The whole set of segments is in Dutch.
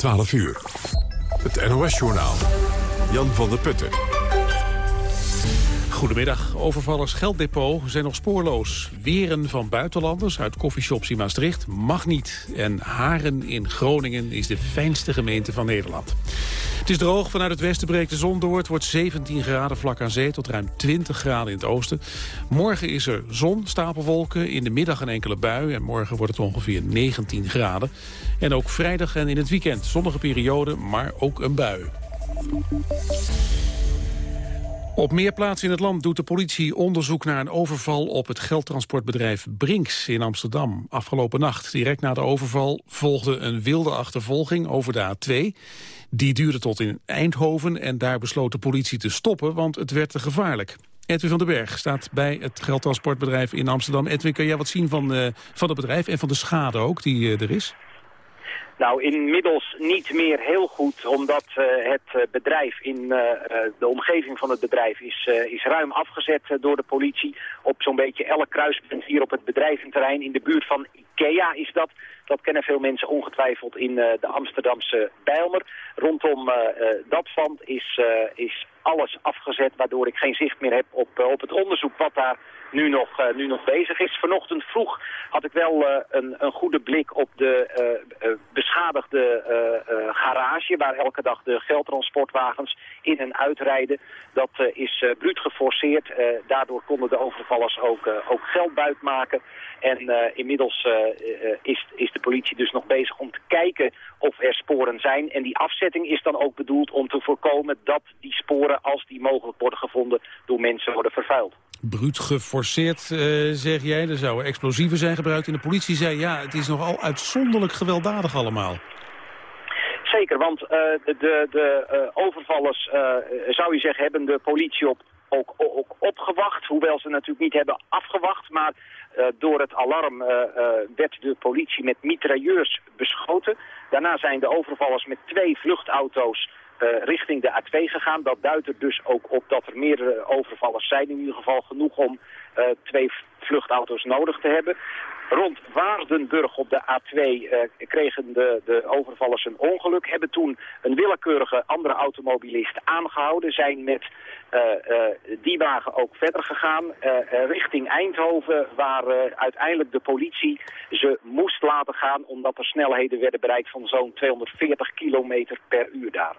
12 uur. Het NOS-journaal. Jan van der Putten. Goedemiddag. Overvallers Gelddepot zijn nog spoorloos. Weren van buitenlanders uit koffieshops in Maastricht mag niet. En Haren in Groningen is de fijnste gemeente van Nederland. Het is droog. Vanuit het westen breekt de zon door. Het wordt 17 graden vlak aan zee tot ruim 20 graden in het oosten. Morgen is er zon, stapelwolken. In de middag een enkele bui. En morgen wordt het ongeveer 19 graden. En ook vrijdag en in het weekend zonnige periode, maar ook een bui. Op meer plaatsen in het land doet de politie onderzoek naar een overval op het geldtransportbedrijf Brinks in Amsterdam. Afgelopen nacht, direct na de overval, volgde een wilde achtervolging over de A2. Die duurde tot in Eindhoven en daar besloot de politie te stoppen, want het werd te gevaarlijk. Edwin van den Berg staat bij het geldtransportbedrijf in Amsterdam. Edwin, kan jij wat zien van, uh, van het bedrijf en van de schade ook die uh, er is? Nou, inmiddels niet meer heel goed, omdat uh, het eh, bedrijf in uh, de omgeving van het bedrijf is, is ruim afgezet door de politie. Op zo'n beetje elk kruispunt hier op het bedrijventerrein in de buurt van IKEA is dat. Dat kennen veel mensen ongetwijfeld in de Amsterdamse Bijlmer. Rondom dat pand is, is alles afgezet, waardoor ik geen zicht meer heb op, op het onderzoek wat daar nu nog, uh, nu nog bezig is. Vanochtend vroeg had ik wel uh, een, een, goede blik op de uh, beschadigde garage... waar elke dag de geldtransportwagens in en uitrijden. Dat is bruut geforceerd. daardoor konden de overvallers ook, ook geld buitmaken. En inmiddels is, is de politie dus nog bezig om te kijken of er sporen zijn. En die afzetting is dan ook bedoeld om te voorkomen dat die sporen, als die mogelijk worden gevonden, door mensen worden vervuild bruut geforceerd, uh, zeg jij. Er zouden explosieven zijn gebruikt. En de politie zei, ja, het is nogal uitzonderlijk gewelddadig allemaal. Zeker, want uh, de, de, uh, overvallers, zou je zeggen, hebben de politie op, ook, ook opgewacht. Hoewel ze natuurlijk niet hebben afgewacht. Maar door het alarm werd de politie met mitrailleurs beschoten. Daarna zijn de overvallers met twee vluchtauto's richting de A2 gegaan. Dat duidt er dus ook op dat er meerdere overvallers zijn. In ieder geval genoeg om uh, twee vluchtauto's nodig te hebben. Rond Waardenburg op de A2 uh, eh, kregen de, de overvallers een ongeluk. Hebben toen een willekeurige andere automobilist aangehouden. Zijn met die wagen ook verder gegaan. richting Eindhoven waar uiteindelijk de politie ze moest laten gaan. Omdat er snelheden werden bereikt van zo'n 240 kilometer per uur daar.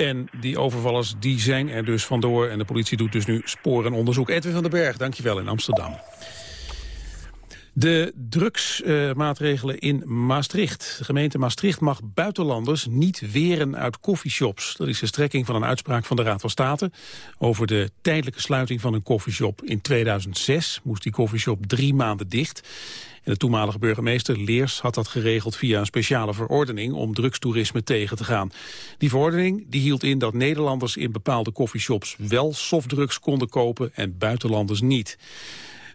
En die overvallers die zijn er dus vandoor. En de politie doet dus nu sporenonderzoek. Edwin van den Berg, dankjewel in Amsterdam. De drugsmaatregelen in Maastricht. De gemeente Maastricht mag buitenlanders niet weren uit koffieshops. Dat is de strekking van een uitspraak van de Raad van State... over de tijdelijke sluiting van een koffieshop. In 2006 moest die koffieshop drie maanden dicht. En de toenmalige burgemeester Leers had dat geregeld via een speciale verordening om drugstoerisme tegen te gaan. Die verordening die hield in dat Nederlanders in bepaalde coffeeshops wel softdrugs konden kopen en buitenlanders niet.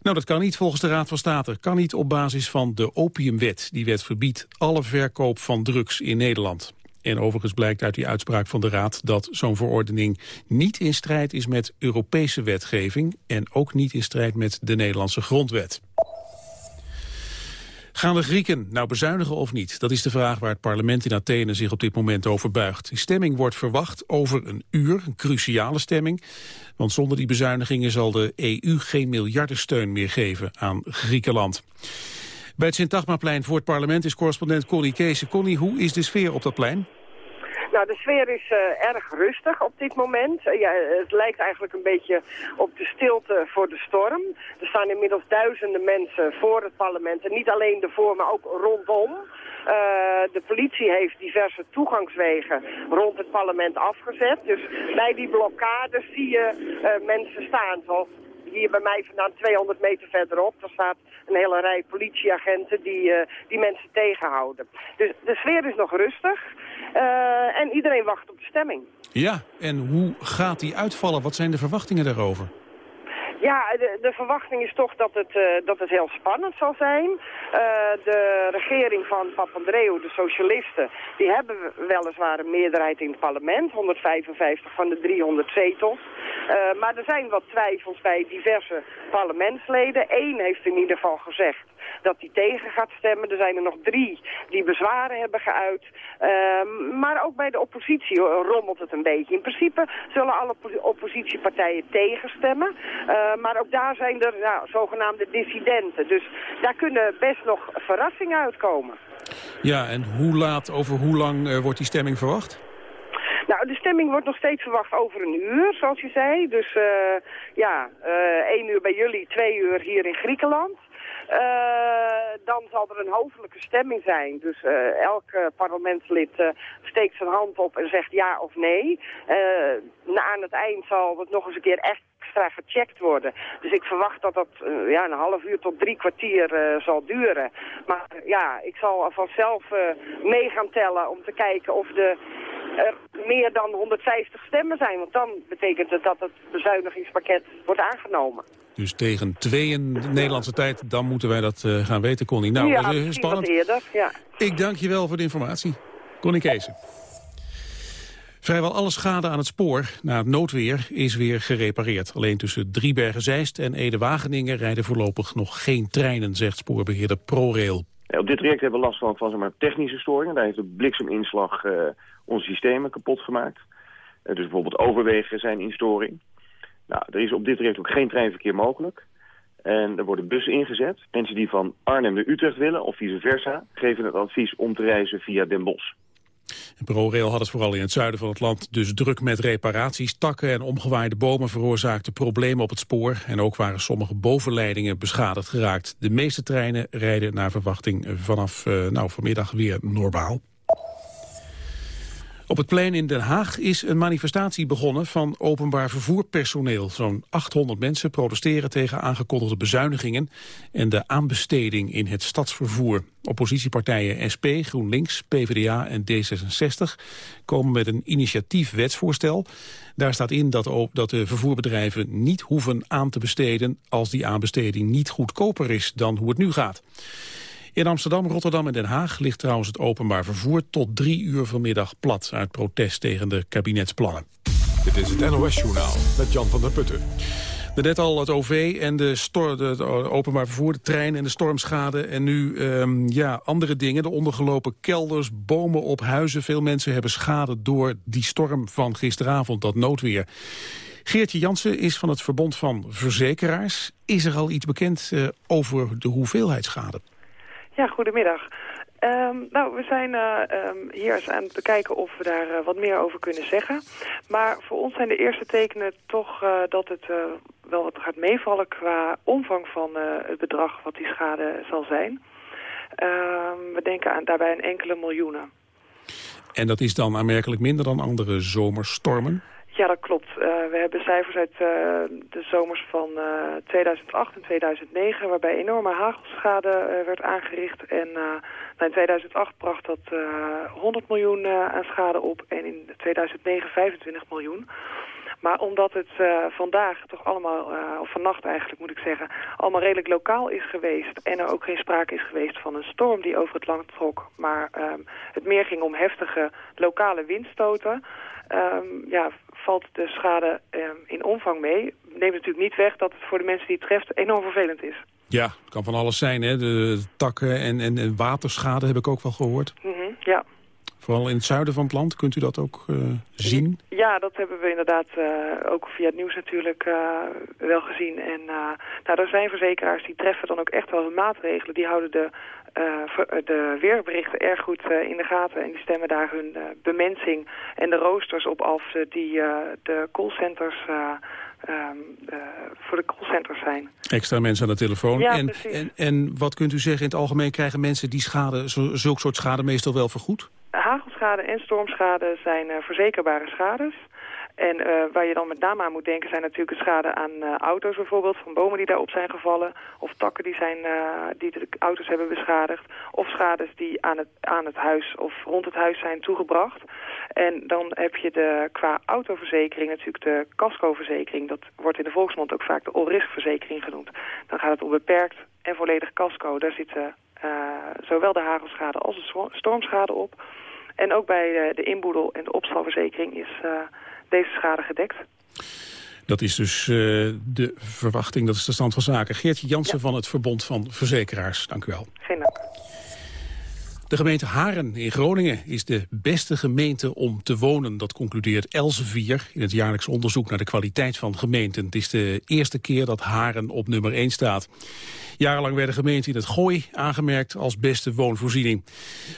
Nou, dat kan niet volgens de Raad van State. Kan niet op basis van de opiumwet. Die wet verbiedt alle verkoop van drugs in Nederland. En overigens blijkt uit die uitspraak van de Raad dat zo'n verordening niet in strijd is met Europese wetgeving en ook niet in strijd met de Nederlandse grondwet. Gaan de Grieken nou bezuinigen of niet? Dat is de vraag waar het parlement in Athene zich op dit moment over buigt. Die stemming wordt verwacht over een uur, een cruciale stemming. Want zonder die bezuinigingen zal de EU geen miljardensteun meer geven aan Griekenland. Bij het Sint-Tagmaplein voor het parlement is correspondent Connie Kees. Connie, hoe is de sfeer op dat plein? Nou, de sfeer is uh, erg rustig op dit moment. Uh, ja, het lijkt eigenlijk een beetje op de stilte voor de storm. Er staan inmiddels duizenden mensen voor het parlement. En niet alleen ervoor, maar ook rondom. Uh, de politie heeft diverse toegangswegen rond het parlement afgezet. Dus bij die blokkades zie je mensen staan, zoals hier bij mij vandaan 200 meter verderop. Daar staat een hele rij politieagenten die, uh, die mensen tegenhouden. Dus de sfeer is nog rustig uh, en iedereen wacht op de stemming. Ja, en hoe gaat die uitvallen? Wat zijn de verwachtingen daarover? Ja, de, de, verwachting is toch dat het, uh, dat het heel spannend zal zijn. Uh, de regering van Papandreou, de socialisten, die hebben weliswaar een meerderheid in het parlement. 155 van de 300 zetels. Uh, maar er zijn wat twijfels bij diverse parlementsleden. Eén heeft in ieder geval gezegd dat hij tegen gaat stemmen. Er zijn er nog drie die bezwaren hebben geuit. Ehm, maar ook bij de oppositie rommelt het een beetje. In principe zullen alle oppositiepartijen tegenstemmen. Uh, maar ook daar zijn er nou, zogenaamde dissidenten. Dus daar kunnen best nog verrassingen uitkomen. Ja, en hoe laat, over hoe lang uh, wordt die stemming verwacht? Nou, de stemming wordt nog steeds verwacht over een uur, zoals je zei. Dus uh, ja, één uur bij jullie, twee uur hier in Griekenland. Uh, dan zal er een hoofdelijke stemming zijn. Dus uh, elk uh, parlementslid steekt zijn hand op en zegt ja of nee. aan het eind zal het nog eens een keer echt extra gecheckt worden. Dus ik verwacht dat dat ja, een half uur tot drie kwartier zal duren. Maar ja, ik zal vanzelf mee gaan tellen om te kijken of de er meer dan 150 stemmen zijn. Want dan betekent het dat het bezuinigingspakket wordt aangenomen. Dus tegen tweeën Nederlandse tijd, dan moeten wij dat uh, gaan weten, Connie. Nou, ja, uh, spannend. eerder, ja. Ik dank je wel voor de informatie. Connie Kees. Vrijwel alle schade aan het spoor na het noodweer is weer gerepareerd. Alleen tussen Driebergen-Zeist en Ede-Wageningen rijden voorlopig nog geen treinen, zegt spoorbeheerder ProRail. Ja, op dit traject hebben we last van, van zeg maar, technische storingen. Daar heeft de blikseminslag uh, onze systemen kapot gemaakt. dus bijvoorbeeld overwegen zijn in storing. Nou, er is op dit traject ook geen treinverkeer mogelijk. En er worden bussen ingezet. Mensen die van Arnhem naar Utrecht willen, of vice versa... geven het advies om te reizen via Den Bosch. ProRail had het vooral in het zuiden van het land dus druk met reparaties. Takken en omgewaaide bomen veroorzaakten problemen op het spoor. En ook waren sommige bovenleidingen beschadigd geraakt. De meeste treinen rijden naar verwachting vanaf uh, nou, vanmiddag weer normaal. Op het plein in Den Haag is een manifestatie begonnen van openbaar vervoerpersoneel. Zo'n 800 mensen protesteren tegen aangekondigde bezuinigingen en de aanbesteding in het stadsvervoer. Oppositiepartijen SP, GroenLinks, PvdA en D66 komen met een initiatief wetsvoorstel. Daar staat in dat, dat de vervoerbedrijven niet hoeven aan te besteden als die aanbesteding niet goedkoper is dan hoe het nu gaat. In Amsterdam, Rotterdam en Den Haag ligt trouwens het openbaar vervoer tot drie uur vanmiddag plat uit protest tegen de kabinetsplannen. Dit is het NOS-journaal met Jan van der Putten. Net al het OV en de, stor, de, openbaar vervoer, de trein en de stormschade. En nu um, ja, andere dingen, de ondergelopen kelders, bomen op huizen. Veel mensen hebben schade door die storm van gisteravond, dat noodweer. Geertje Jansen is van het Verbond van Verzekeraars. Is er al iets bekend uh, over de hoeveelheid schade? Ja, goedemiddag. Um, nou, we zijn uh, um, hier eens aan het bekijken of we daar uh, wat meer over kunnen zeggen. Maar voor ons zijn de eerste tekenen toch uh, dat het wel wat gaat meevallen qua omvang van het bedrag wat die schade zal zijn. Um, we denken aan, daarbij aan enkele miljoenen. En dat is dan aanmerkelijk minder dan andere zomerstormen? Ja, dat klopt. Uh, we hebben cijfers uit uh, de zomers van uh, eh, 2008 en 2009... waarbij enorme hagelschade werd aangericht. En nou, in 2008 bracht dat 100 miljoen aan schade op... en in 2009 25 miljoen. Maar omdat het vandaag toch allemaal, of vannacht eigenlijk moet ik zeggen... allemaal redelijk lokaal is geweest... en er ook geen sprake is geweest van een storm die over het land trok... maar ehm, het meer ging om heftige lokale windstoten... Um, ja, valt de schade um, in omvang mee. Neemt natuurlijk niet weg dat het voor de mensen die het treft enorm vervelend is. Ja, het kan van alles zijn. Hè? De takken en, en, en waterschade heb ik ook wel gehoord. Mm -hmm, ja. Vooral in het zuiden van het land, kunt u dat ook uh, zien? Ja, dat hebben we inderdaad uh, ook via het nieuws natuurlijk uh, wel gezien. En nou, er zijn verzekeraars die treffen dan ook echt wel hun maatregelen. Die houden de de weerberichten erg goed uh, in de gaten. En die stemmen daar hun bemensing en de roosters op af die de callcenters... Um, voor de callcenters zijn. Extra mensen aan de telefoon. Ja, en, en, en, wat kunt u zeggen in het algemeen? Krijgen mensen die schade, zulk soort schade meestal wel vergoed? Hagelschade en stormschade zijn verzekerbare schades. En uh, waar je dan met name aan moet denken zijn natuurlijk de schade aan uh, auto's bijvoorbeeld. Van bomen die daarop zijn gevallen. Of takken die, zijn, uh, die de auto's hebben beschadigd. Of schades die aan het, aan het huis of rond het huis zijn toegebracht. En dan heb je de, qua autoverzekering natuurlijk de cascoverzekering. Dat wordt in de volksmond ook vaak de all-risk-verzekering genoemd. Dan gaat het om beperkt en volledig casco. Daar zitten zowel de hagelschade als de stormschade op. En ook bij de inboedel- en de opstalverzekering is deze schade gedekt. Dat is dus uh, de verwachting, dat is de stand van zaken. Geertje Jansen van het Verbond van Verzekeraars, dank u wel. Geen dank. De gemeente Haren in Groningen is de beste gemeente om te wonen. Dat concludeert Elsevier in het jaarlijks onderzoek naar de kwaliteit van gemeenten. Het is de eerste keer dat Haren op nummer 1 staat. Jarenlang werden gemeenten in het Gooi aangemerkt als beste woonvoorziening.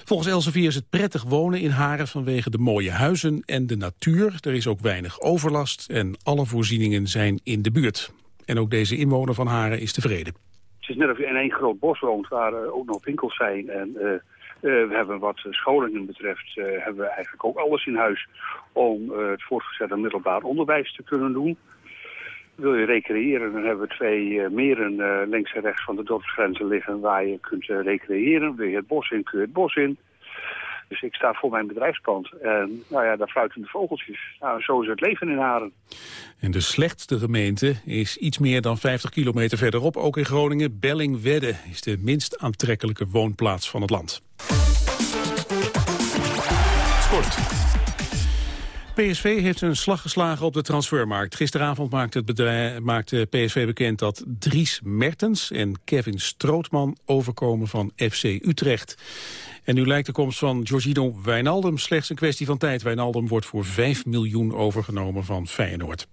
Volgens Elsevier is het prettig wonen in Haren vanwege de mooie huizen en de natuur. Er is ook weinig overlast en alle voorzieningen zijn in de buurt. En ook deze inwoner van Haren is tevreden. Het is net of je in één groot bos woont waar uh, ook nog winkels zijn en... Uh, we hebben wat scholingen betreft, uh, hebben we eigenlijk ook alles in huis om uh, het voortgezet middelbaar onderwijs te kunnen doen. Wil je recreëren, dan hebben we twee meren links en rechts van de dorpsgrenzen liggen waar je kunt recreëren. Wil je het bos in, kun je het bos in. Dus ik sta voor mijn bedrijfspand. En nou ja, daar fluiten de vogeltjes. Nou, zo is het leven in Haren. En de slechtste gemeente is iets meer dan 50 kilometer verderop, ook in Groningen. Bellingwedde is de minst aantrekkelijke woonplaats van het land. Sport. PSV heeft een slag geslagen op de transfermarkt. Gisteravond maakte, het bedrijf, maakte PSV bekend dat Dries Mertens en Kevin Strootman overkomen van FC Utrecht. En nu lijkt de komst van Giorgino Wijnaldum slechts een kwestie van tijd. Wijnaldum wordt voor 5 miljoen overgenomen van Feyenoord.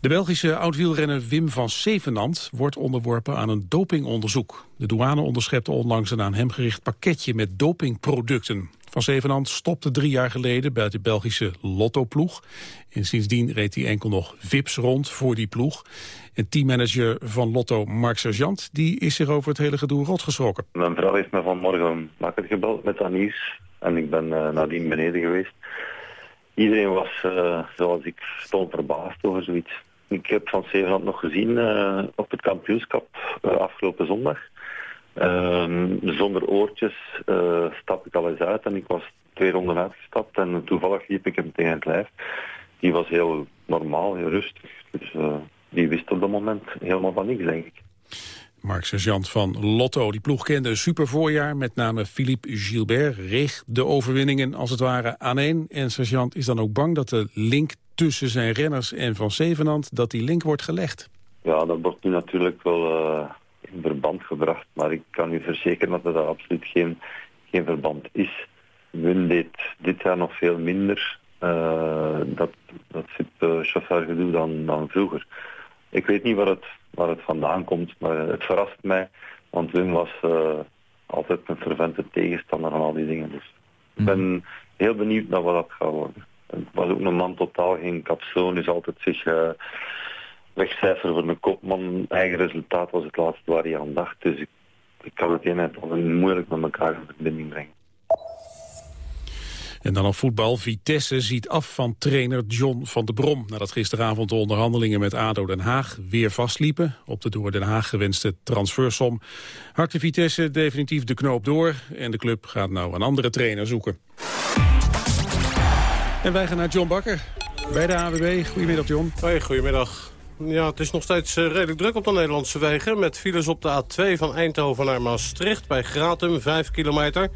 De Belgische oud-wielrenner Wim van Sevenand wordt onderworpen aan een dopingonderzoek. De douane onderschepte onlangs een aan hem gericht pakketje met dopingproducten. Van Zevenand stopte drie jaar geleden bij de Belgische Lotto-ploeg. En sindsdien reed hij enkel nog VIPs rond voor die ploeg. En teammanager van Lotto, Mark Sergeant, die is zich over het hele gedoe rot geschrokken. Mijn vrouw heeft me vanmorgen wakker gebeld met nieuws. En ik ben uh, nadien beneden geweest. Iedereen was, uh, zoals ik, stond verbaasd over zoiets. Ik heb Van Zevenand nog gezien uh, op het kampioenschap afgelopen zondag. Ehm, zonder oortjes uh, stap ik al eens uit en ik was twee ronden uitgestapt en toevallig liep ik hem tegen het lijf. Die was heel normaal, heel rustig. Dus die wist op dat moment helemaal van niks, denk ik. Mark Sergeant van Lotto, die ploeg kende een super voorjaar. Met name Philippe Gilbert reeg de overwinningen als het ware aan één. En Sergeant is dan ook bang dat de link tussen zijn renners en Van Zevenand... dat die link wordt gelegd. Ja, dat wordt nu natuurlijk wel... Uh in verband gebracht. Maar ik kan u verzekeren dat er absoluut geen, geen verband is. Win deed dit jaar nog veel minder uh, dat, dat chauffeurgedoe dan, dan vroeger. Ik weet niet waar het, waar het vandaan komt, maar het verrast mij. Want Wim was uh, altijd een fervente tegenstander van al die dingen. Dus ik ben mhm. heel benieuwd naar wat dat gaat worden. Was ook een man totaal geen kapsoon, is altijd zich... Uh, wegcijfer voor een kopman. Eigen resultaat was het laatste waar hij aan dacht. Dus ik, ik kan het een en moeilijk met elkaar in verbinding brengen. En dan op voetbal. Vitesse ziet af van trainer John van der Brom... nadat gisteravond de onderhandelingen met ADO Den Haag weer vastliepen. Op de door Den Haag gewenste transfersom hakte Vitesse definitief de knoop door... en de club gaat nou een andere trainer zoeken. En wij gaan naar John Bakker bij de AWB. Goedemiddag, John. Hoi, goedemiddag. Ja, het is nog steeds uh, redelijk druk op de Nederlandse wegen... met files op de A2 van Eindhoven naar Maastricht bij Gratum, 5 kilometer.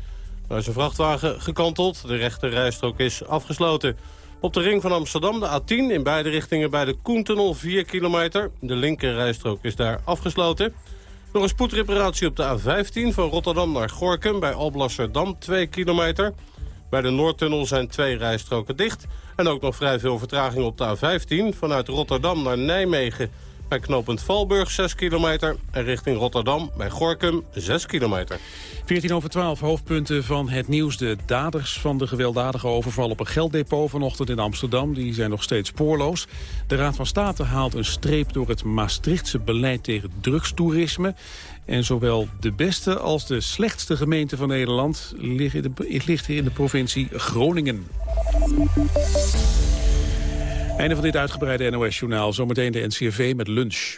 Daar is een vrachtwagen gekanteld. De rechte rijstrook is afgesloten. Op de ring van Amsterdam de A10 in beide richtingen bij de Koentunnel 4 kilometer. De linker rijstrook is daar afgesloten. Nog een spoedreparatie op de A15 van Rotterdam naar Gorkum bij Alblasserdam 2 kilometer... Bij de Noordtunnel zijn twee rijstroken dicht. En ook nog vrij veel vertraging op de A15 vanuit Rotterdam naar Nijmegen. Bij knooppunt Valburg 6 kilometer en richting Rotterdam bij Gorkum 6 kilometer. 14 over 12 hoofdpunten van het nieuws. De daders van de gewelddadige overval op een gelddepot vanochtend in Amsterdam... die zijn nog steeds spoorloos. De Raad van State haalt een streep door het Maastrichtse beleid tegen drugstoerisme. En zowel de beste als de slechtste gemeente van Nederland ligt in de provincie Groningen. Einde van dit uitgebreide NOS-journaal. Zometeen de NCRV met lunch.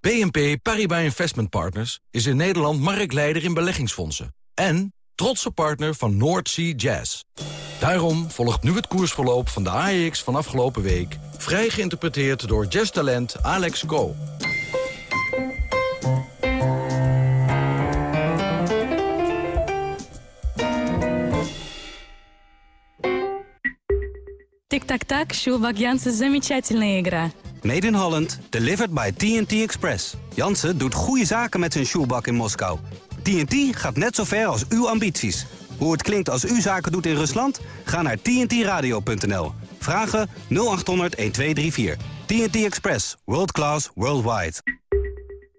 BNP Paribas Investment Partners is in Nederland marktleider in beleggingsfondsen. En trotse partner van North Sea Jazz. Daarom volgt nu het koersverloop van de AEX van afgelopen week... vrij geïnterpreteerd door jazztalent Alex Go. Тик-так-так, Шубак Jansen, замечательная игра. Made in Holland, delivered by TNT Express. Jansen doet goede zaken met zijn shoebak in Moskou. TNT gaat net zo ver als uw ambities. Hoe het klinkt als u zaken doet in Rusland? Ga naar tntradio.nl. Vragen 0800 1234. TNT Express. World class, worldwide.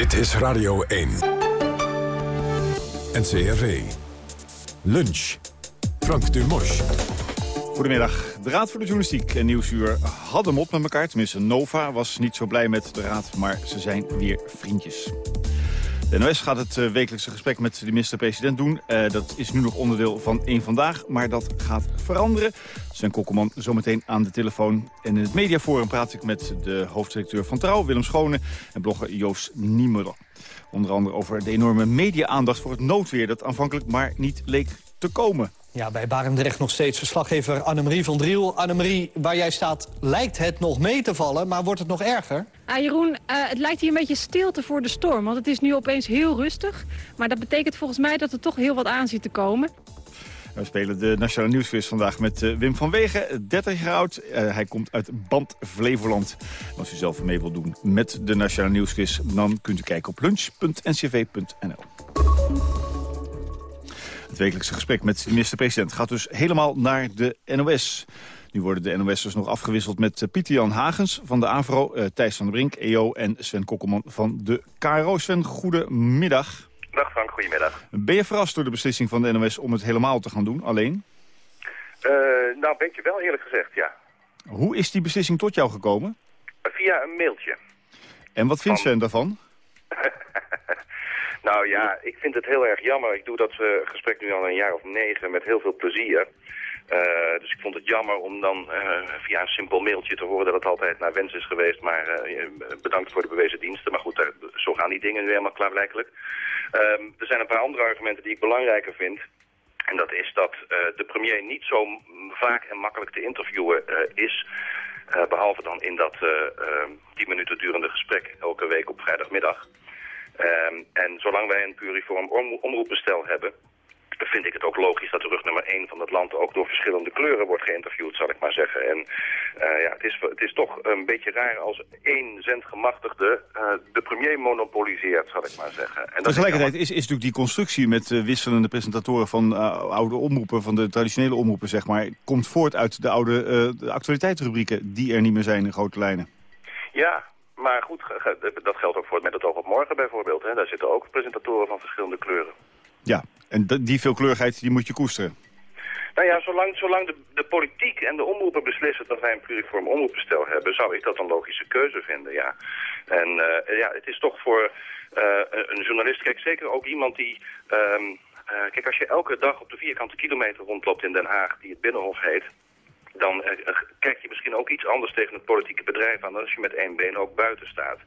Dit is Radio 1. NCRV. Lunch. Frank Dumos. Goedemiddag. De Raad voor de Journalistiek en Nieuwsuur hadden mot met elkaar. Tenminste, Nova was niet zo blij met de Raad, maar ze zijn weer vriendjes. De NOS gaat het uh, wekelijkse gesprek met de minister-president doen. Uh, dat is nu nog onderdeel van één Vandaag, maar dat gaat veranderen. Sven Kokkelman zometeen aan de telefoon. En in het mediaforum praat ik met de hoofdredacteur van Trouw, Willem Schone... en blogger Joost Niemuller. Onder andere over de enorme media-aandacht voor het noodweer... dat aanvankelijk maar niet leek te komen. Ja, bij Barendrecht nog steeds verslaggever Annemarie van Driel. Annemarie, waar jij staat, lijkt het nog mee te vallen, maar wordt het nog erger? Ah, Jeroen, uh, het lijkt hier een beetje stilte voor de storm. Want het is nu opeens heel rustig. Maar dat betekent volgens mij dat er toch heel wat aan zit te komen. We spelen de Nationale Nieuwsquiz vandaag met uh, Wim van Wegen, 30 jaar oud. Uh, hij komt uit Band Flevoland. Als u zelf mee wilt doen met de Nationale Nieuwsquiz... dan kunt u kijken op lunch.ncv.nl. Het wekelijkse gesprek met de minister-president gaat dus helemaal naar de NOS. Nu worden de NOS'ers nog afgewisseld met Pieter Jan Hagens van de AVRO... Uh, Thijs van der Brink, EO en Sven Kokkelman van de KRO. Sven, goedemiddag. Dag Frank, goedemiddag. Ben je verrast door de beslissing van de NOS om het helemaal te gaan doen, alleen? Uh, nou, een beetje wel eerlijk gezegd, ja. Hoe is die beslissing tot jou gekomen? Via een mailtje. En wat vindt Sven daarvan? nou ja, ik vind het heel erg jammer. Ik doe dat uh, gesprek nu al een jaar of negen met heel veel plezier. Uh, dus ik vond het jammer om dan uh, via een simpel mailtje te horen dat het altijd naar wens is geweest. Maar bedankt voor de bewezen diensten. Maar goed, zo gaan die dingen nu helemaal klaarblijkelijk. Um, er zijn een paar andere argumenten die ik belangrijker vind. En dat is dat de premier niet zo vaak en makkelijk te interviewen is. behalve dan in dat tien minuten durende gesprek elke week op vrijdagmiddag. Um, en zolang wij een puriform om omroepbestel hebben vind ik het ook logisch dat de rug nummer 1 van het land ook door verschillende kleuren wordt geïnterviewd, zal ik maar zeggen. En uh, ja, het is, het is toch een beetje raar als één zendgemachtigde uh, de premier monopoliseert, zal ik maar zeggen. En Tegelijkertijd is, is natuurlijk die constructie met uh, wisselende presentatoren van oude omroepen, van de traditionele omroepen, zeg maar, komt voort uit de oude de actualiteitsrubrieken die er niet meer zijn in grote lijnen. Ja, maar goed, dat geldt ook voor Met het oog op morgen bijvoorbeeld. Hè. Daar zitten ook presentatoren van verschillende kleuren. Ja, en die veelkleurigheid die moet je koesteren. Nou ja, zolang, zolang de, de politiek en de omroepen beslissen dat wij een pluriform omroepbestel hebben, zou ik dat een logische keuze vinden, ja. En uh, ja, het is toch voor uh, een journalist, kijk, zeker ook iemand die... Um, uh, kijk, als je elke dag op de vierkante kilometer rondloopt in Den Haag, die het Binnenhof heet, dan uh, kijk je misschien ook iets anders tegen het politieke bedrijf aan dan als je met één been ook buiten staat.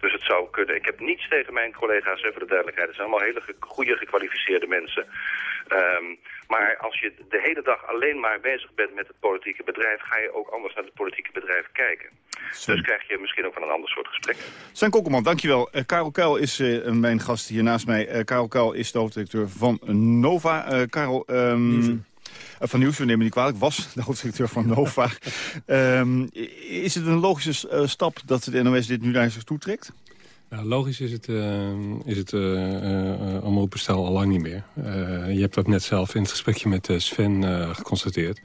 Dus het zou kunnen. Ik heb niets tegen mijn collega's, voor de duidelijkheid. Het zijn allemaal hele ge goede, gekwalificeerde mensen. Um, maar als je de hele dag alleen maar bezig bent met het politieke bedrijf... ga je ook anders naar het politieke bedrijf kijken. Dus krijg je misschien ook wel een ander soort gesprek. Sven Kokkelman, dankjewel. Uh, Karel Kuil is uh, mijn gast hier naast mij. Uh, Karel Kuil is de hoofddirecteur van Nova. Karel... Um, van Nieuws, we nemen niet kwalijk, was de hoofddirecteur van Nova. um, is het een logische uh, stap dat de NOS dit nu naar zich toe trekt? Nou, logisch is het, uh, is het uh, uh, omroepbestel al lang niet meer. je hebt dat net zelf in het gesprekje met Sven geconstateerd.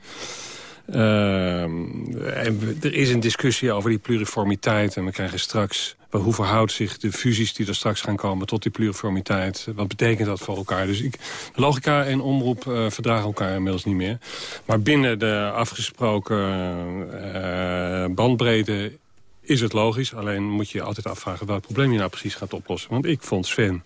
en er is een discussie over die pluriformiteit. En we krijgen straks... hoe verhoudt zich de fusies die er straks gaan komen tot die pluriformiteit? Wat betekent dat voor elkaar? Dus ik, logica en omroep verdragen elkaar inmiddels niet meer. Maar binnen de afgesproken bandbreedte is het logisch. Alleen moet je je altijd afvragen welk probleem je nou precies gaat oplossen. Want ik vond Sven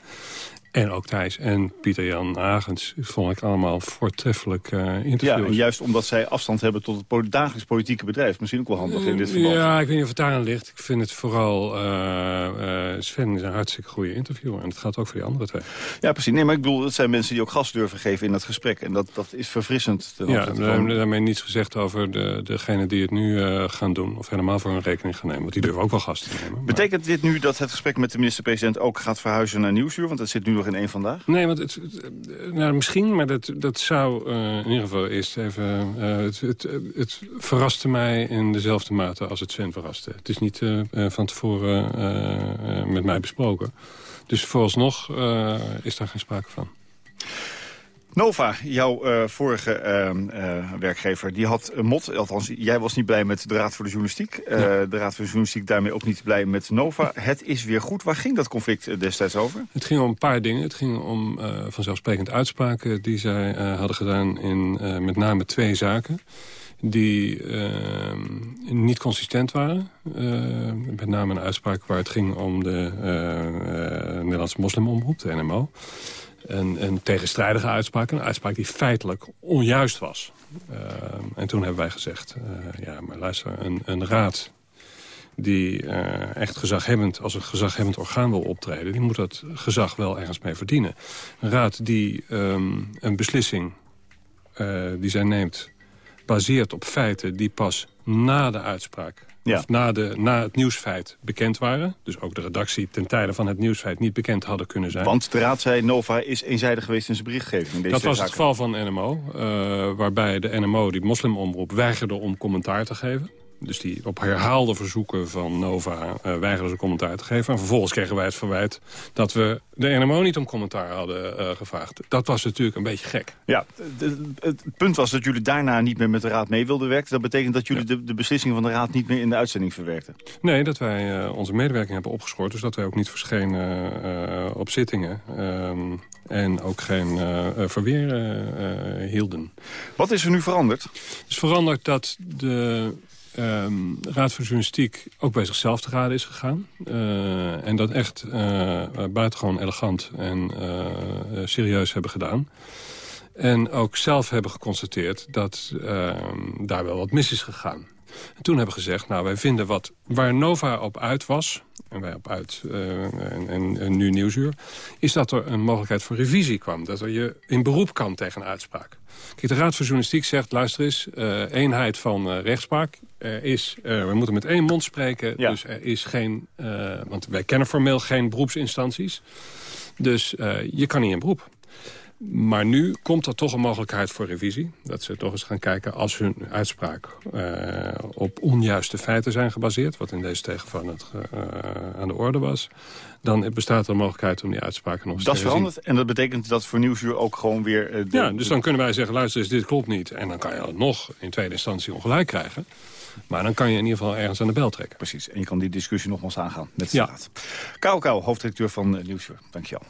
En ook Thijs en Pieter-Jan Hagens vond ik allemaal voortreffelijk uh, interviews. Ja, en juist omdat zij afstand hebben tot het dagelijks politieke bedrijf. Misschien ook wel handig in dit verband. Ja, ik weet niet of het daar aan ligt. Ik vind het vooral... Uh, uh, Sven is een hartstikke goede interviewer. En dat gaat ook voor die andere twee. Ja, precies. Nee, maar ik bedoel, het zijn mensen die ook gas durven geven in dat gesprek. En dat, dat is verfrissend. ja, we hebben daarmee niets gezegd over de, degene die het nu gaan doen. Of helemaal voor een rekening gaan nemen. Want die durven ook wel gas te nemen. Maar... Betekent dit nu dat het gesprek met de minister-president ook gaat verhuizen naar Nieuwsuur? Want dat zit nu in één vandaag. Nee, want het, nou, misschien, maar dat, dat zou uh, in ieder geval eerst even... Uh, het, het, verraste mij in dezelfde mate als het Sven verraste. Het is niet van tevoren met mij besproken. Dus vooralsnog is daar geen sprake van. Nova, jouw uh, vorige uh, werkgever, die had een mot. Althans, jij was niet blij met de Raad voor de Journalistiek. Ja. De Raad voor de Journalistiek daarmee ook niet blij met Nova. Het is weer goed. Waar ging dat conflict destijds over? Het ging om een paar dingen. Het ging om vanzelfsprekend uitspraken die zij hadden gedaan in met name twee zaken die ehm, niet consistent waren. met name een uitspraak waar het ging om de Nederlandse moslimomroep, de NMO een, een tegenstrijdige uitspraak. Een uitspraak die feitelijk onjuist was. Uh, en toen hebben wij gezegd, uh, ja, maar luister, een, een raad die uh, echt gezaghebbend, als een gezaghebbend orgaan wil optreden... die moet dat gezag wel ergens mee verdienen. Een raad die um, een beslissing die zij neemt... baseert op feiten die pas na de uitspraak ja. of na, de, na het nieuwsfeit bekend waren. Dus ook de redactie ten tijde van het nieuwsfeit niet bekend hadden kunnen zijn. Want de raad zei, Nova is eenzijdig geweest in zijn berichtgeving. In deze dat was zaken. het geval van NMO, uh, waarbij de NMO, die moslimomroep, weigerde om commentaar te geven. Dus die op herhaalde verzoeken van Nova uh, weigerden ze commentaar te geven. En vervolgens kregen wij het verwijt dat we de NMO niet om commentaar hadden uh, gevraagd. Dat was natuurlijk een beetje gek. Ja, het punt was dat jullie daarna niet meer met de Raad mee wilden werken. Dat betekent dat jullie ja. de, de beslissingen van de Raad niet meer in de uitzending verwerkten. Nee, dat wij uh, onze medewerking hebben opgeschort. Dus dat wij ook niet verschenen op zittingen. Um, en ook geen verweer hielden. Wat is er nu veranderd? Het is veranderd dat de um, Raad voor Journalistiek ook bij zichzelf te raden is gegaan. Uh, en dat echt uh, buitengewoon elegant en uh, serieus hebben gedaan. En ook zelf hebben geconstateerd dat ehm, daar wel wat mis is gegaan. En toen hebben we gezegd, nou wij vinden wat waar Nova op uit was... en wij op uit en, en, en, nu Nieuwsuur... is dat er een mogelijkheid voor revisie kwam. Dat er je in beroep kan tegen een uitspraak. Kijk, de Raad voor Journalistiek zegt, luister eens... Uh, eenheid van uh, rechtspraak is... We moeten met één mond spreken, ja. dus er is geen... want wij kennen formeel geen beroepsinstanties. Dus je kan niet in beroep. Maar nu komt er toch een mogelijkheid voor revisie. Dat ze toch eens gaan kijken als hun uitspraak uh, op onjuiste feiten zijn gebaseerd... wat in deze tegenval uh, aan de orde was... dan bestaat er een mogelijkheid om die uitspraken nog eens dat te Dat verandert en dat betekent dat voor Nieuwsuur ook gewoon weer... Uh, de, ja, dus dan kunnen wij zeggen, luister eens, dit klopt niet. En dan kan je nog in tweede instantie ongelijk krijgen. Maar dan kan je in ieder geval ergens aan de bel trekken. Precies, en je kan die discussie nogmaals aangaan met de ja. Raad. Kou Kou, hoofddirecteur van Nieuwsuur. Dankjewel.